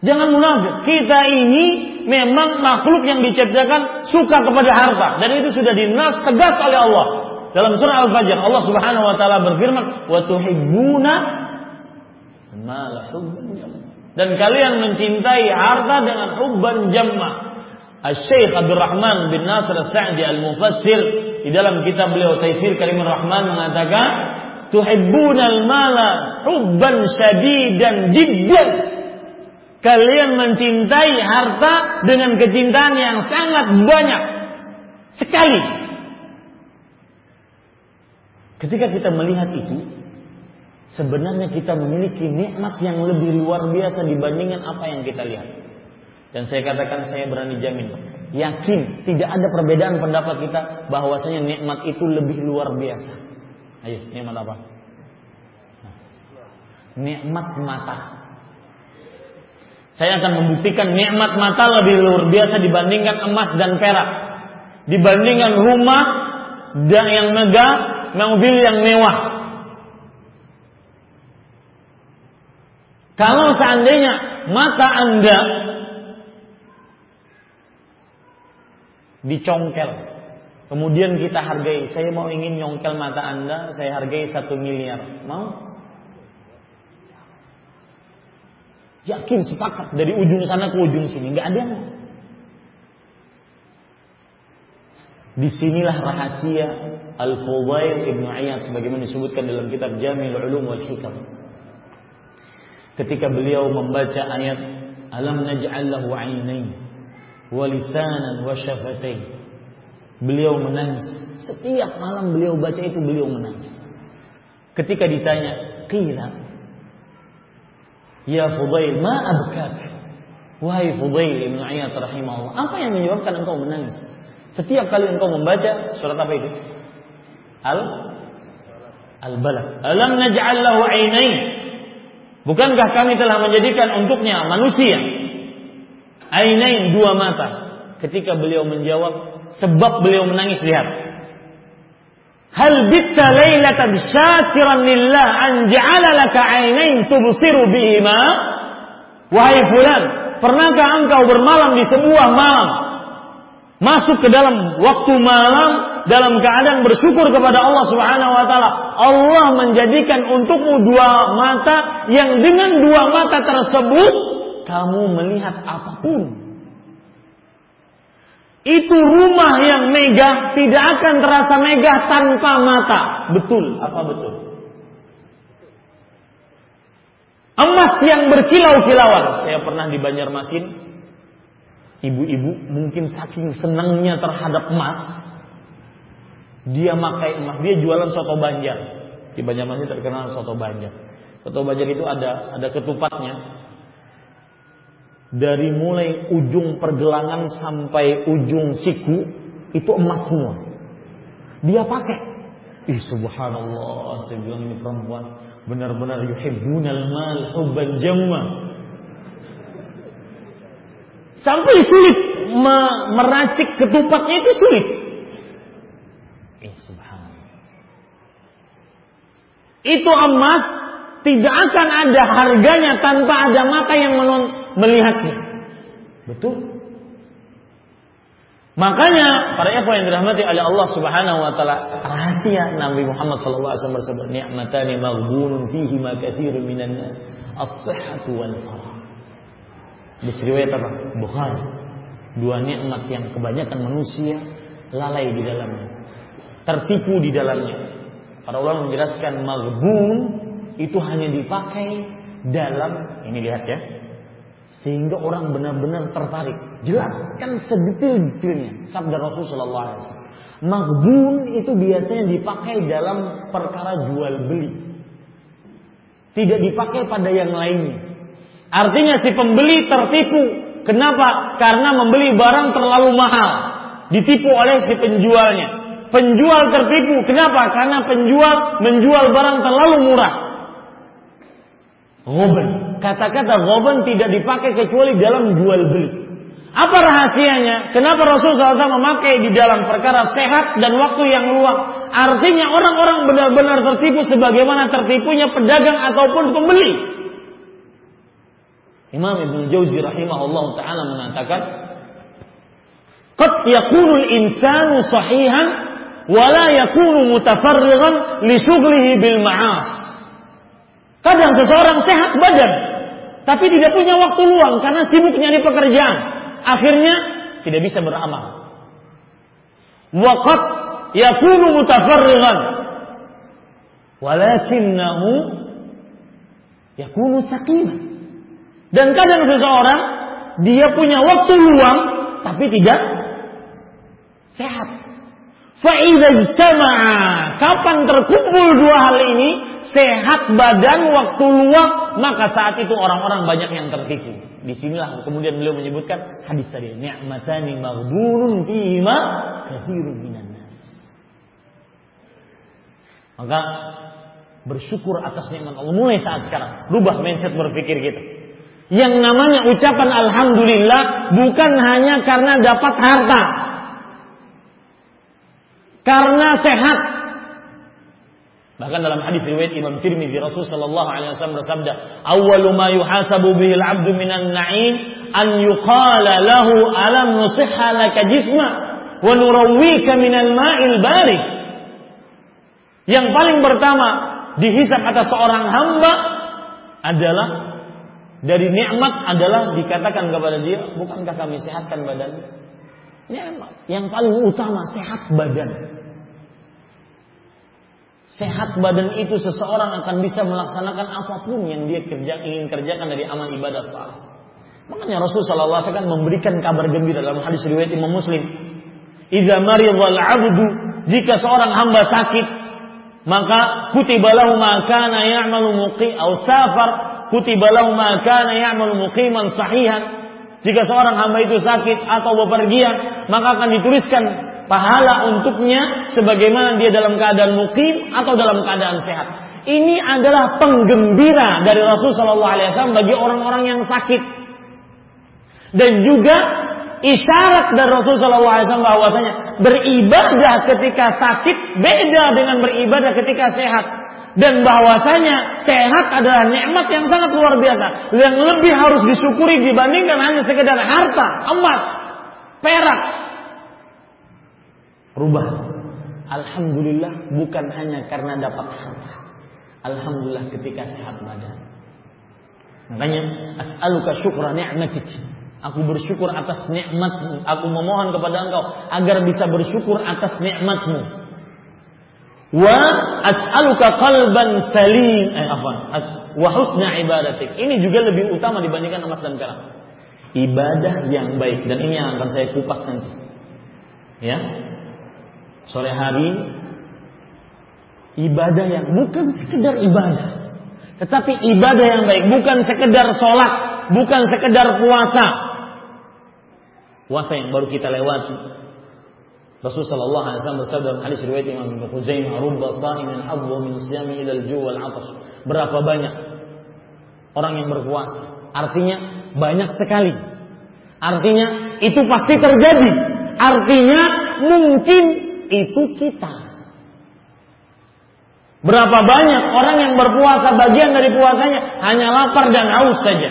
Jangan munafik. Kita ini memang makhluk yang diciptakan suka kepada harta dan itu sudah dinas tegas oleh Allah. Dalam surah Al-Fajr Allah Subhanahu wa taala berfirman, "Wa tuhibbuna dan kalian mencintai harta dengan hubban jamma. Al-Syeikh Abdul Rahman bin Nasr As-Sa'di Al-Mufassir di dalam kitab beliau Taisir Kalimur Rahman mengatakan tuhibbunal mala hubban syadidan jiddan kalian mencintai harta dengan kecintaan yang sangat banyak sekali ketika kita melihat itu sebenarnya kita memiliki nikmat yang lebih luar biasa dibandingkan apa yang kita lihat. Dan saya katakan saya berani jamin, yakin tidak ada perbedaan pendapat kita bahwasanya nikmat itu lebih luar biasa. Ayo, nikmat apa? Nikmat mata. Saya akan membuktikan nikmat mata lebih luar biasa dibandingkan emas dan perak. Dibandingkan rumah dan yang megah, mobil yang mewah. Kalau seandainya mata Anda dicongkel, kemudian kita hargai, saya mau ingin nyongkel mata Anda, saya hargai satu miliar, mau? Yakin sepakat dari ujung sana ke ujung sini, nggak ada yang. Di sinilah rahasia Al-Fudail Ibnu Iyad sebagaimana disebutkan dalam kitab Jamil Ulum wal Hikam ketika beliau membaca ayat alam naj'al lahu 'ainain wa lisanan wa syafatain beliau menangis. Setiap malam beliau baca itu beliau menangis. Ketika ditanya qila? Ya Fudail ma abkak? Wahai Fudail Ibnu Iyad rahimahullah apa yang menyebabkan engkau menangis? Setiap kali engkau membaca surat apa itu? Al? Al balad alam naj'al lahu 'ainain Bukankah kami telah menjadikan untuknya manusia? Ainain dua mata? Ketika beliau menjawab, sebab beliau menangis lihat. Hal bitta lailatan syakiran lillah an ja'ala laka ainain tubsiru bihima? Wahai fulan, pernahkah engkau bermalam di sebuah malam masuk ke dalam waktu malam dalam keadaan bersyukur kepada Allah Subhanahu wa taala. Allah menjadikan untukmu dua mata yang dengan dua mata tersebut kamu melihat apa pun. Itu rumah yang megah tidak akan terasa megah tanpa mata. Betul, apa betul? Emas yang berkilau-kilauan. Saya pernah di Banjarmasin. Ibu-ibu mungkin saking senangnya terhadap emas, dia makai emas, dia jualan soto Banjar. Di Banjarmasin terkenal soto Banjar. Soto Banjar itu ada ada ketupatnya. Dari mulai ujung pergelangan sampai ujung siku itu emas semua. Dia pakai. Ih subhanallah, saya ini perempuan benar-benar yuhibbunal mal hubban jamma. Sampai sulit meracik ketupatnya itu sulit. Itu emas tidak akan ada harganya tanpa ada mata yang melihatnya. Betul? Makanya para ikhwan yang dirahmati oleh Allah Subhanahu wa taala, rahasia Nabi Muhammad sallallahu alaihi wasallam bersabda, "Ni'matani maghbunun fihi ma katsirun minan nas, as-sihhatu wal farah." Di riwayat apa? Bukhari. Dua nikmat yang kebanyakan manusia lalai di dalamnya. Tertipu di dalamnya. Para ulama menjelaskan maghbun itu hanya dipakai dalam ini lihat ya. Sehingga orang benar-benar tertarik. Jelaskan sedetil-detilnya sabda Rasulullah SAW. Maghbun itu biasanya dipakai dalam perkara jual beli. Tidak dipakai pada yang lainnya. Artinya si pembeli tertipu. Kenapa? Karena membeli barang terlalu mahal. Ditipu oleh si penjualnya. Penjual tertipu. Kenapa? Karena penjual menjual barang terlalu murah. Goben. Kata-kata goben tidak dipakai kecuali dalam jual beli. Apa rahasianya? Kenapa Rasulullah SAW memakai di dalam perkara sehat dan waktu yang luang? Artinya orang-orang benar-benar tertipu sebagaimana tertipunya pedagang ataupun pembeli. Imam Ibn Jauzi rahimahullah taala mengatakan, "Qad yakunu al-insanu sahihan wa la yakunu mutafarrigan li bil ma'as." Kadang seseorang sehat badan, tapi tidak punya waktu luang karena sibuk nyari pekerjaan. Akhirnya tidak bisa beramal. Waqat yakunu mutafarrigan walakinnahu yakunu saqiman. Dan kadang seseorang dia punya waktu luang tapi tidak sehat. Fa'idha kapan terkumpul dua hal ini sehat badan waktu luang maka saat itu orang-orang banyak yang tertipu. Di sinilah kemudian beliau menyebutkan hadis tadi ni'matani maghdurun fihima katsirun minan nas. Maka bersyukur atas nikmat Allah mulai saat sekarang. Rubah mindset berpikir kita. Yang namanya ucapan alhamdulillah bukan hanya karena dapat harta. Karena sehat, Bahkan dalam hadis riwayat Imam Tirmidzi Rasul sallallahu alaihi wasallam bersabda, "Awwalu ma yuhasabu bihi al-'abdu minan na'im an yuqala lahu alam nusihha laka jisma wa nurawwika minal ma'il barid." Yang paling pertama dihisap atas seorang hamba adalah dari nikmat adalah dikatakan kepada dia, bukankah kami sehatkan badannya? Nikmat yang paling utama sehat badan. Sehat badan itu seseorang akan bisa melaksanakan apa pun yang dia kerja, ingin kerjakan dari amal ibadah salah. Makanya Rasulullah SAW kan memberikan kabar gembira dalam hadis riwayat Imam Muslim. Idza maridhal 'abdu jika seorang hamba sakit maka kutibalahu ma kana ya'malu muqi au safar kutibalahu ma kana ya'malu muqiman sahihan jika seorang hamba itu sakit atau bepergian maka akan dituliskan pahala untuknya sebagaimana dia dalam keadaan mukim atau dalam keadaan sehat. Ini adalah penggembira dari Rasul Shallallahu Alaihi Wasallam bagi orang-orang yang sakit dan juga isyarat dari Rasul Shallallahu Alaihi Wasallam bahwasanya beribadah ketika sakit beda dengan beribadah ketika sehat dan bahwasanya sehat adalah nikmat yang sangat luar biasa yang lebih harus disyukuri dibandingkan hanya sekedar harta emas perak Rubah. Alhamdulillah bukan hanya karena dapat harta. Alhamdulillah ketika sehat badan. Makanya as'aluka syukra ni'matik. Aku bersyukur atas nikmatmu. Aku memohon kepada engkau agar bisa bersyukur atas nikmatmu. Wa as'aluka qalban salim. Eh, apa? Wa husna ibadatik. Ini juga lebih utama dibandingkan emas dan perak. Ibadah yang baik dan ini yang akan saya kupas nanti. Ya, sore hari ibadah yang bukan sekedar ibadah. Tetapi ibadah yang baik bukan sekedar sholat bukan sekedar puasa. Puasa yang baru kita lewati. Rasul sallallahu alaihi wasallam bersabda dalam hadis riwayat Imam Ibnu Khuzaimah rubba sha'imin hadwa min siyami ila al-ju' berapa banyak orang yang berpuasa? Artinya banyak sekali. Artinya itu pasti terjadi. Artinya mungkin itu kita. Berapa banyak orang yang berpuasa bagian dari puasanya hanya lapar dan haus saja.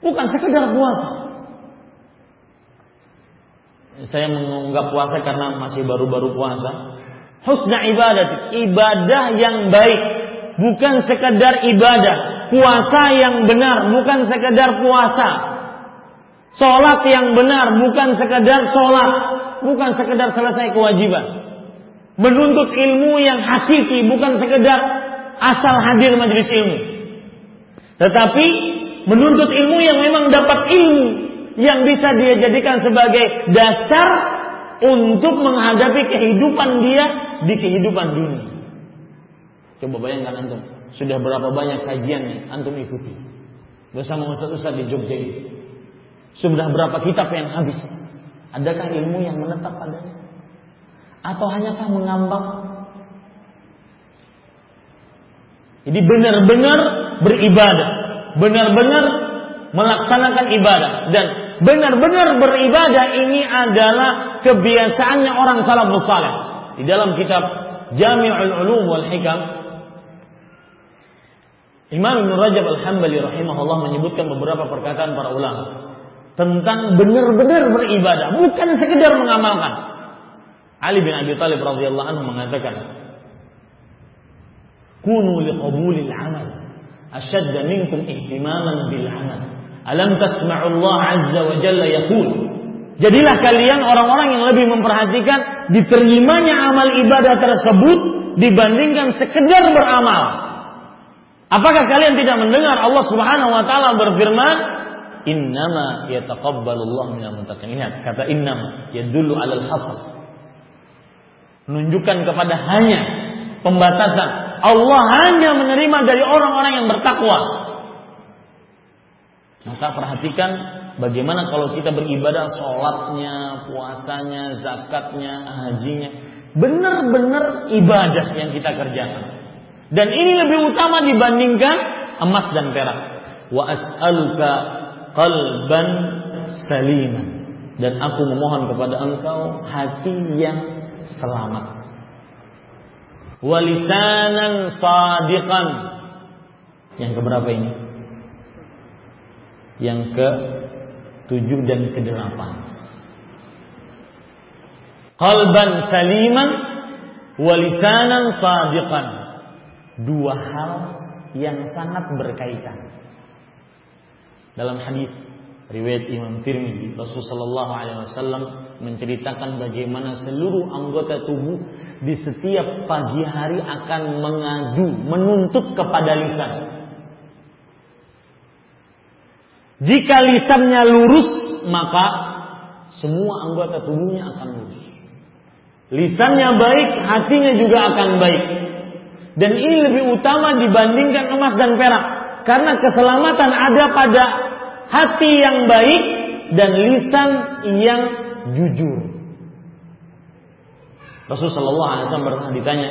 Bukan sekedar puasa. saya menganggap puasa karena masih baru-baru puasa. Husna ibadah, ibadah yang baik, bukan sekedar ibadah, puasa yang benar, bukan sekedar puasa. Salat yang benar, bukan sekedar salat, bukan sekedar selesai kewajiban. Menuntut ilmu yang hakiki, bukan sekedar asal hadir majelis ilmu. Tetapi menuntut ilmu yang memang dapat ilmu yang bisa dia jadikan sebagai dasar untuk menghadapi kehidupan dia di kehidupan dunia. Coba bayangkan antum, sudah berapa banyak kajian yang antum ikuti bersama ustaz-ustaz di Jogja ini. Sudah berapa kitab yang habis? Adakah ilmu yang menetap padanya? Atau hanyakah mengambang? Jadi benar-benar beribadah, benar-benar melaksanakan ibadah dan benar-benar beribadah ini adalah kebiasaannya orang salafus saleh. Di dalam kitab Jami'ul Ulum wal Hikam Imam Ibn Rajab Al-Hambali rahimahullah menyebutkan beberapa perkataan para ulama tentang benar-benar beribadah, bukan sekedar mengamalkan. Ali bin Abi Thalib radhiyallahu anhu mengatakan, "Kunu liqabulil amal ashadda minkum ihtimaman bil amal." Alam tasma'u Allah azza wa jalla yaqul Jadilah kalian orang-orang yang lebih memperhatikan diterimanya amal ibadah tersebut dibandingkan sekedar beramal. Apakah kalian tidak mendengar Allah Subhanahu wa taala berfirman, "Innama yataqabbalullahu minal muttaqin." Lihat, kata innama yadullu 'alal hasr. Menunjukkan kepada hanya pembatasan. Allah hanya menerima dari orang-orang yang bertakwa. Maka perhatikan bagaimana kalau kita beribadah sholatnya, puasanya, zakatnya, hajinya. Benar-benar ibadah yang kita kerjakan. Dan ini lebih utama dibandingkan emas dan perak. Wa as'aluka qalban saliman. Dan aku memohon kepada engkau hati yang selamat. Walisanan sadiqan. Yang keberapa ini? Yang ke tujuh dan ke delapan. Qalban saliman walisanan sadiqan. Dua hal yang sangat berkaitan. Dalam hadis riwayat Imam Tirmidzi Rasulullah sallallahu alaihi wasallam menceritakan bagaimana seluruh anggota tubuh di setiap pagi hari akan mengadu, menuntut kepada lisan. Jika lisannya lurus, maka semua anggota tubuhnya akan lurus. Lisannya baik, hatinya juga akan baik. Dan ini lebih utama dibandingkan emas dan perak. Karena keselamatan ada pada hati yang baik dan lisan yang jujur. Rasulullah SAW pernah ditanya,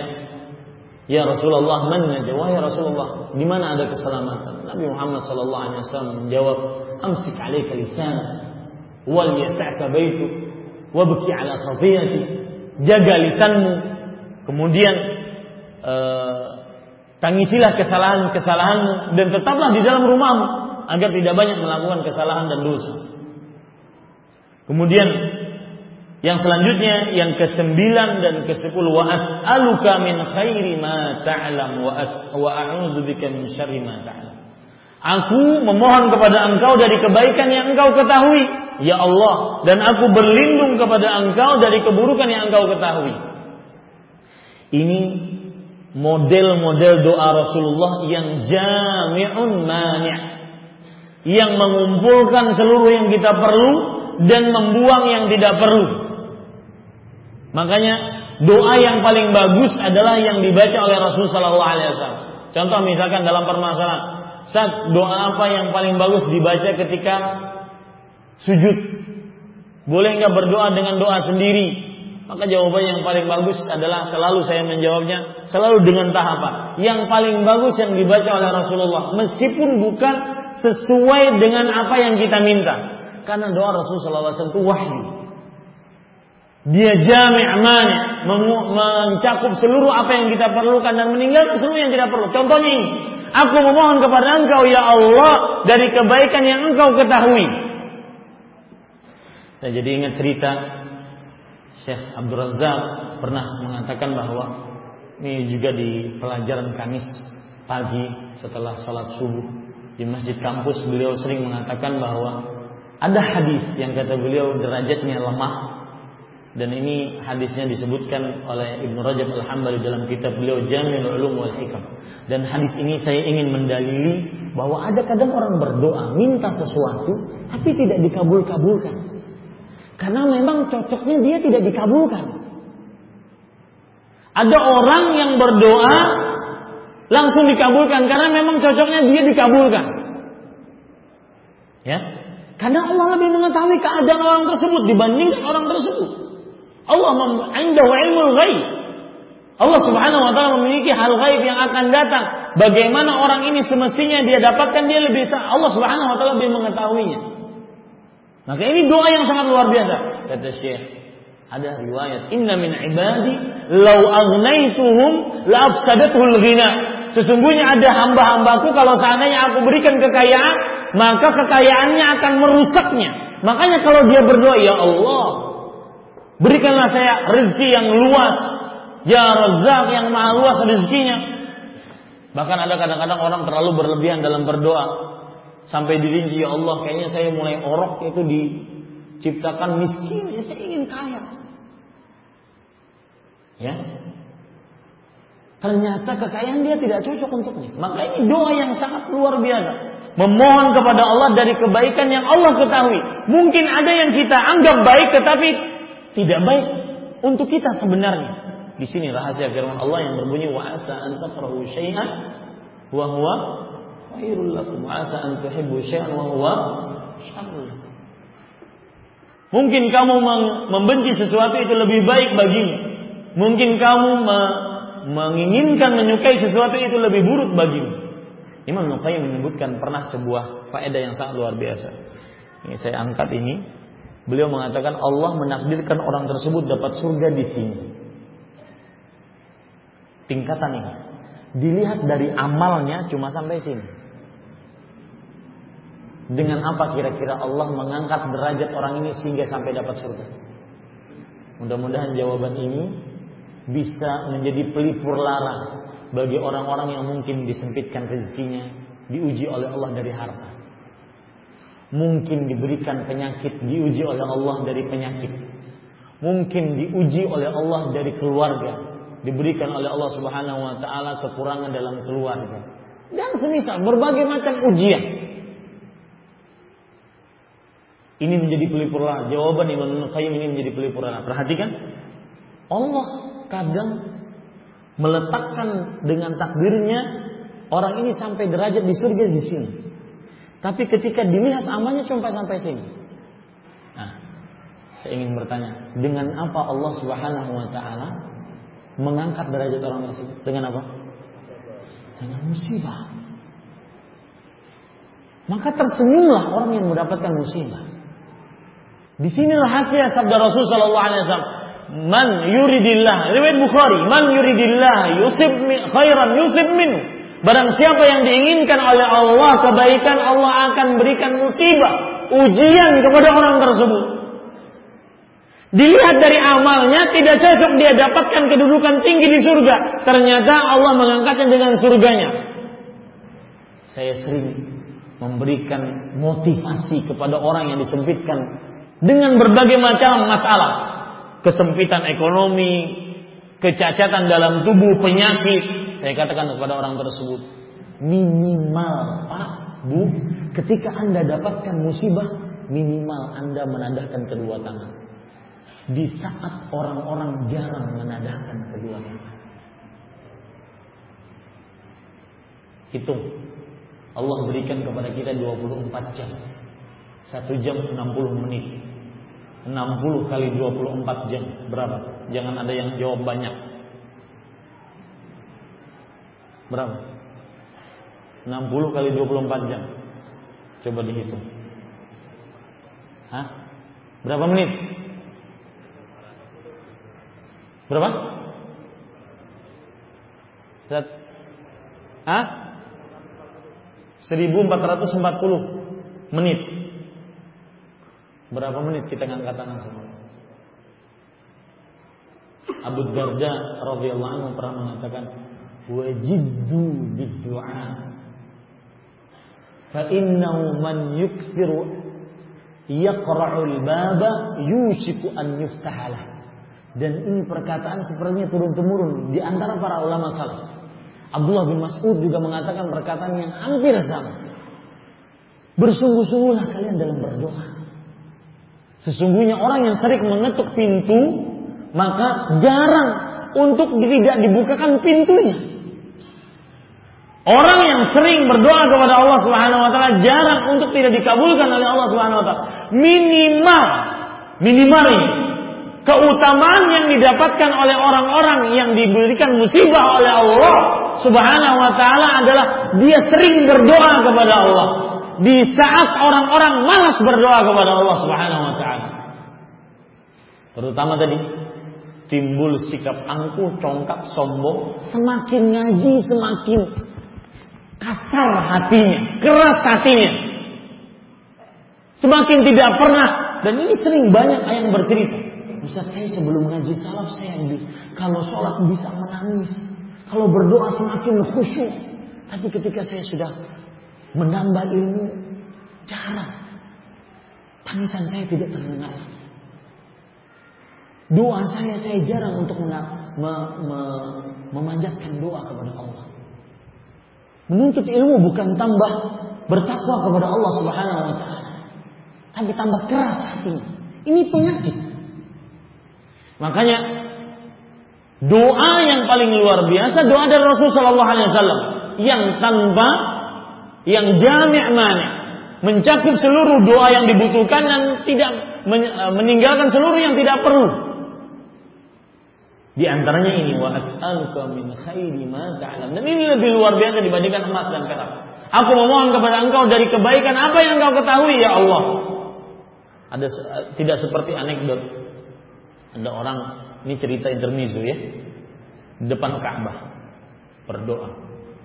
Ya Rasulullah, mana jawab ya Rasulullah, di mana ada keselamatan? Nabi Muhammad wasallam menjawab, "Amsik 'alaika lisan wal yas'aka baitu wabki 'ala khafiyati." Jaga lisanmu, kemudian uh, tangisilah kesalahan-kesalahanmu dan tetaplah di dalam rumahmu agar tidak banyak melakukan kesalahan dan dosa. Kemudian yang selanjutnya yang ke-9 dan ke-10 wa as'aluka min khairi ma ta'lam wa as wa a'udzu bika min syarri ma ta'lam. Aku memohon kepada Engkau dari kebaikan yang Engkau ketahui, ya Allah, dan aku berlindung kepada Engkau dari keburukan yang Engkau ketahui. Ini model-model doa Rasulullah yang jami'un mani' yang mengumpulkan seluruh yang kita perlu dan membuang yang tidak perlu. Makanya doa yang paling bagus adalah yang dibaca oleh Rasul Sallallahu Alaihi Wasallam. Contoh misalkan dalam permasalahan, saat doa apa yang paling bagus dibaca ketika sujud? Boleh nggak berdoa dengan doa sendiri? Maka jawaban yang paling bagus adalah selalu saya menjawabnya selalu dengan tahapan. Yang paling bagus yang dibaca oleh Rasulullah meskipun bukan sesuai dengan apa yang kita minta. Karena doa Rasulullah SAW itu wahyu. Dia jami' mani, mencakup seluruh apa yang kita perlukan dan meninggalkan seluruh yang tidak perlu. Contohnya ini, aku memohon kepada Engkau ya Allah dari kebaikan yang Engkau ketahui. Saya jadi ingat cerita Syekh Abdul Razak pernah mengatakan bahwa ini juga di pelajaran Kamis pagi setelah sholat subuh di masjid kampus beliau sering mengatakan bahwa ada hadis yang kata beliau derajatnya lemah dan ini hadisnya disebutkan oleh Ibnu Rajab Al-Hambali dalam kitab beliau Jami'ul Ulum wal Hikam. Dan hadis ini saya ingin mendalili bahwa ada kadang orang berdoa minta sesuatu tapi tidak dikabul-kabulkan. Karena memang cocoknya dia tidak dikabulkan. Ada orang yang berdoa langsung dikabulkan karena memang cocoknya dia dikabulkan. Ya. Karena Allah lebih mengetahui keadaan orang tersebut dibandingkan orang tersebut. Allah indahu ilmul ghaib. Allah Subhanahu wa taala memiliki hal gaib yang akan datang. Bagaimana orang ini semestinya dia dapatkan dia lebih Allah Subhanahu wa taala lebih mengetahuinya. Maka ini doa yang sangat luar biasa. Kata Syekh, ada riwayat, "Inna min ibadi law agnaituhum la afsadatul ghina." Sesungguhnya ada hamba-hambaku kalau seandainya aku berikan kekayaan, maka kekayaannya akan merusaknya. Makanya kalau dia berdoa, "Ya Allah, Berikanlah saya rezeki yang luas. Ya Razak yang maha luas rezekinya. Bahkan ada kadang-kadang orang terlalu berlebihan dalam berdoa. Sampai dirinci, ya Allah kayaknya saya mulai orok itu diciptakan miskin. Ya saya ingin kaya. Ya. Ternyata kekayaan dia tidak cocok untuknya. Maka ini doa yang sangat luar biasa memohon kepada Allah dari kebaikan yang Allah ketahui. Mungkin ada yang kita anggap baik tetapi tidak baik untuk kita sebenarnya. Di sini rahasia firman Allah yang berbunyi wa asa an takrahu syai'an wa huwa khairul lakum wa asa an tuhibbu syai'an wa huwa Mungkin kamu membenci sesuatu itu lebih baik bagimu. Mungkin kamu menginginkan menyukai sesuatu itu lebih buruk bagimu. Imam Nuqayyim menyebutkan pernah sebuah faedah yang sangat luar biasa. Ini saya angkat ini Beliau mengatakan Allah menakdirkan orang tersebut dapat surga di sini. Tingkatan ini. Dilihat dari amalnya cuma sampai sini. Dengan apa kira-kira Allah mengangkat derajat orang ini sehingga sampai dapat surga? Mudah-mudahan jawaban ini bisa menjadi pelipur lara bagi orang-orang yang mungkin disempitkan rezekinya, diuji oleh Allah dari harta mungkin diberikan penyakit, diuji oleh Allah dari penyakit. Mungkin diuji oleh Allah dari keluarga, diberikan oleh Allah Subhanahu wa taala kekurangan dalam keluarga. Dan semisal berbagai macam ujian. Ini menjadi pelipur Jawaban Imam Qayyim ini menjadi pelipur Perhatikan. Allah kadang meletakkan dengan takdirnya orang ini sampai derajat di surga di sini. Tapi ketika dilihat amalnya sampai sampai sini. Nah, saya ingin bertanya, dengan apa Allah Subhanahu wa taala mengangkat derajat orang tersebut? Dengan apa? Dengan musibah. Maka tersenyumlah orang yang mendapatkan musibah. Di sini rahasia sabda Rasul sallallahu alaihi wasallam, "Man yuridillah," riwayat Bukhari, "Man yuridillah yusib khairan yusib minhu." Barang siapa yang diinginkan oleh Allah kebaikan, Allah akan berikan musibah, ujian kepada orang tersebut. Dilihat dari amalnya tidak cocok dia dapatkan kedudukan tinggi di surga. Ternyata Allah mengangkatnya dengan surganya. Saya sering memberikan motivasi kepada orang yang disempitkan dengan berbagai macam masalah. Kesempitan ekonomi, kecacatan dalam tubuh, penyakit, saya katakan kepada orang tersebut, minimal Pak, Bu, ketika Anda dapatkan musibah, minimal Anda menadahkan kedua tangan. Di saat orang-orang jarang menadahkan kedua tangan. Hitung. Allah berikan kepada kita 24 jam. Satu jam 60 menit. 60 kali 24 jam. Berapa? Jangan ada yang jawab banyak. Berapa? 60 kali 24 jam. Coba dihitung. Hah? Berapa menit? Berapa? Zat. Hah? 1440 menit. Berapa menit kita ngangkat tangan semua? Abu Darda radhiyallahu anhu pernah mengatakan wajiddu bid-du'a fa innahu man yuksiru yaqra'ul baba yushiku an yuftahalah. Dan ini perkataan sepertinya turun temurun di antara para ulama salaf. Abdullah bin Mas'ud juga mengatakan perkataan yang hampir sama. Bersungguh-sungguhlah kalian dalam berdoa sesungguhnya orang yang sering mengetuk pintu maka jarang untuk tidak dibukakan pintunya Orang yang sering berdoa kepada Allah Subhanahu wa taala jarang untuk tidak dikabulkan oleh Allah Subhanahu wa taala. Minimal minimal ini keutamaan yang didapatkan oleh orang-orang yang diberikan musibah oleh Allah Subhanahu wa taala adalah dia sering berdoa kepada Allah di saat orang-orang malas berdoa kepada Allah Subhanahu wa. Terutama tadi timbul sikap angkuh, congkak, sombong, semakin ngaji semakin kasar hatinya, keras hatinya. Semakin tidak pernah dan ini sering banyak yang bercerita. Ustaz saya sebelum ngaji salaf saya kalau sholat bisa menangis, kalau berdoa semakin khusyuk. Tapi ketika saya sudah menambah ilmu, jarang. Tangisan saya tidak terdengar lagi. Doa saya saya jarang untuk me, me, memanjatkan doa kepada Allah. Menuntut ilmu bukan tambah bertakwa kepada Allah Subhanahu wa taala. Tapi tambah keras hati. Ini penyakit. Makanya doa yang paling luar biasa doa dari Rasul sallallahu alaihi wasallam yang tanpa yang jami' mani mencakup seluruh doa yang dibutuhkan dan tidak meninggalkan seluruh yang tidak perlu. Di antaranya ini wa as'aluka min khairi ma ta'lam. Dan ini lebih luar biasa dibandingkan emas dan perak. Aku memohon kepada engkau dari kebaikan apa yang engkau ketahui ya Allah. Ada tidak seperti anekdot. Ada orang ini cerita intermezzo ya. Depan Ka'bah berdoa.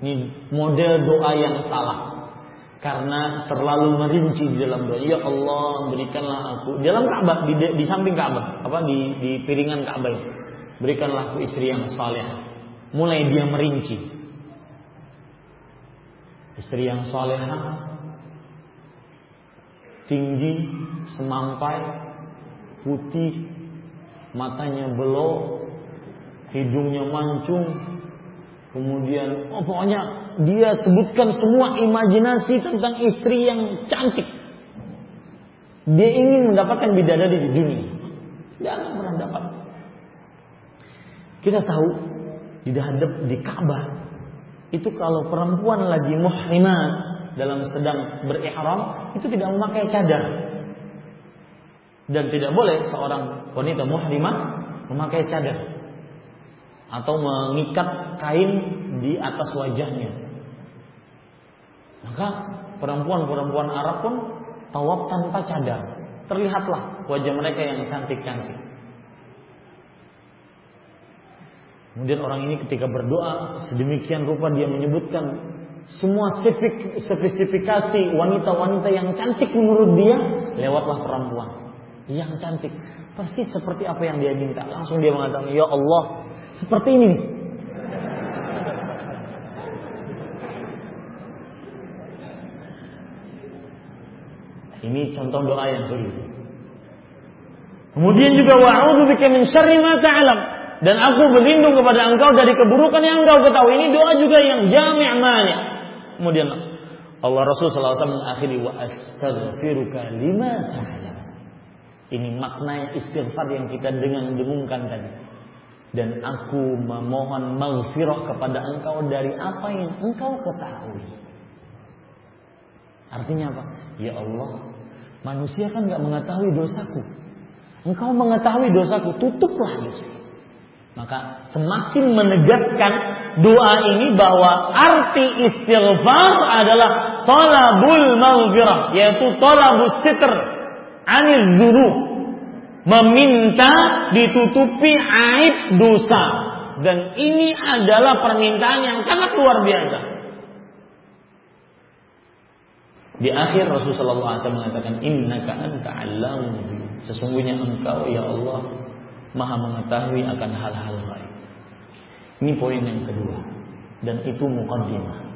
Ini model doa yang salah. Karena terlalu merinci di dalam doa. Ya Allah, berikanlah aku di dalam Ka'bah di, di samping Ka'bah, apa di di piringan Ka'bah berikanlah aku istri yang saleh. Mulai dia merinci. Istri yang salehah tinggi, semampai, putih, matanya belok, hidungnya mancung, kemudian oh pokoknya dia sebutkan semua imajinasi tentang istri yang cantik. Dia ingin mendapatkan bidadari di dunia. Dia akan pernah dapat. Kita tahu di hadap di Ka'bah itu kalau perempuan lagi muhrimah dalam sedang berihram itu tidak memakai cadar. Dan tidak boleh seorang wanita muhrimah memakai cadar atau mengikat kain di atas wajahnya. Maka perempuan-perempuan Arab pun tawaf tanpa cadar. Terlihatlah wajah mereka yang cantik-cantik. Kemudian orang ini ketika berdoa sedemikian rupa dia menyebutkan semua spesifikasi wanita-wanita yang cantik menurut dia lewatlah perempuan yang cantik. Persis seperti apa yang dia minta. Langsung dia mengatakan ya Allah seperti ini ini contoh doa yang keliru. Kemudian juga wa'udzu bika min syarri ma ta'lam dan aku berlindung kepada engkau dari keburukan yang engkau ketahui. Ini doa juga yang jami' mani. Kemudian Allah Rasul SAW mengakhiri wa astaghfiruka lima ta'lam. Ini makna istighfar yang kita dengan dengungkan tadi. Dan aku memohon maghfirah kepada engkau dari apa yang engkau ketahui. Artinya apa? Ya Allah, manusia kan nggak mengetahui dosaku. Engkau mengetahui dosaku, tutuplah dosa. Maka semakin menegaskan doa ini bahwa arti istighfar adalah talabul maghfirah yaitu talabus sitr anil dzunub. Meminta ditutupi aib dosa. Dan ini adalah permintaan yang sangat luar biasa. Di akhir Rasulullah SAW mengatakan innaka anta sesungguhnya engkau ya Allah Maha mengetahui akan hal-hal baik. Ini poin yang kedua dan itu mukaddimah.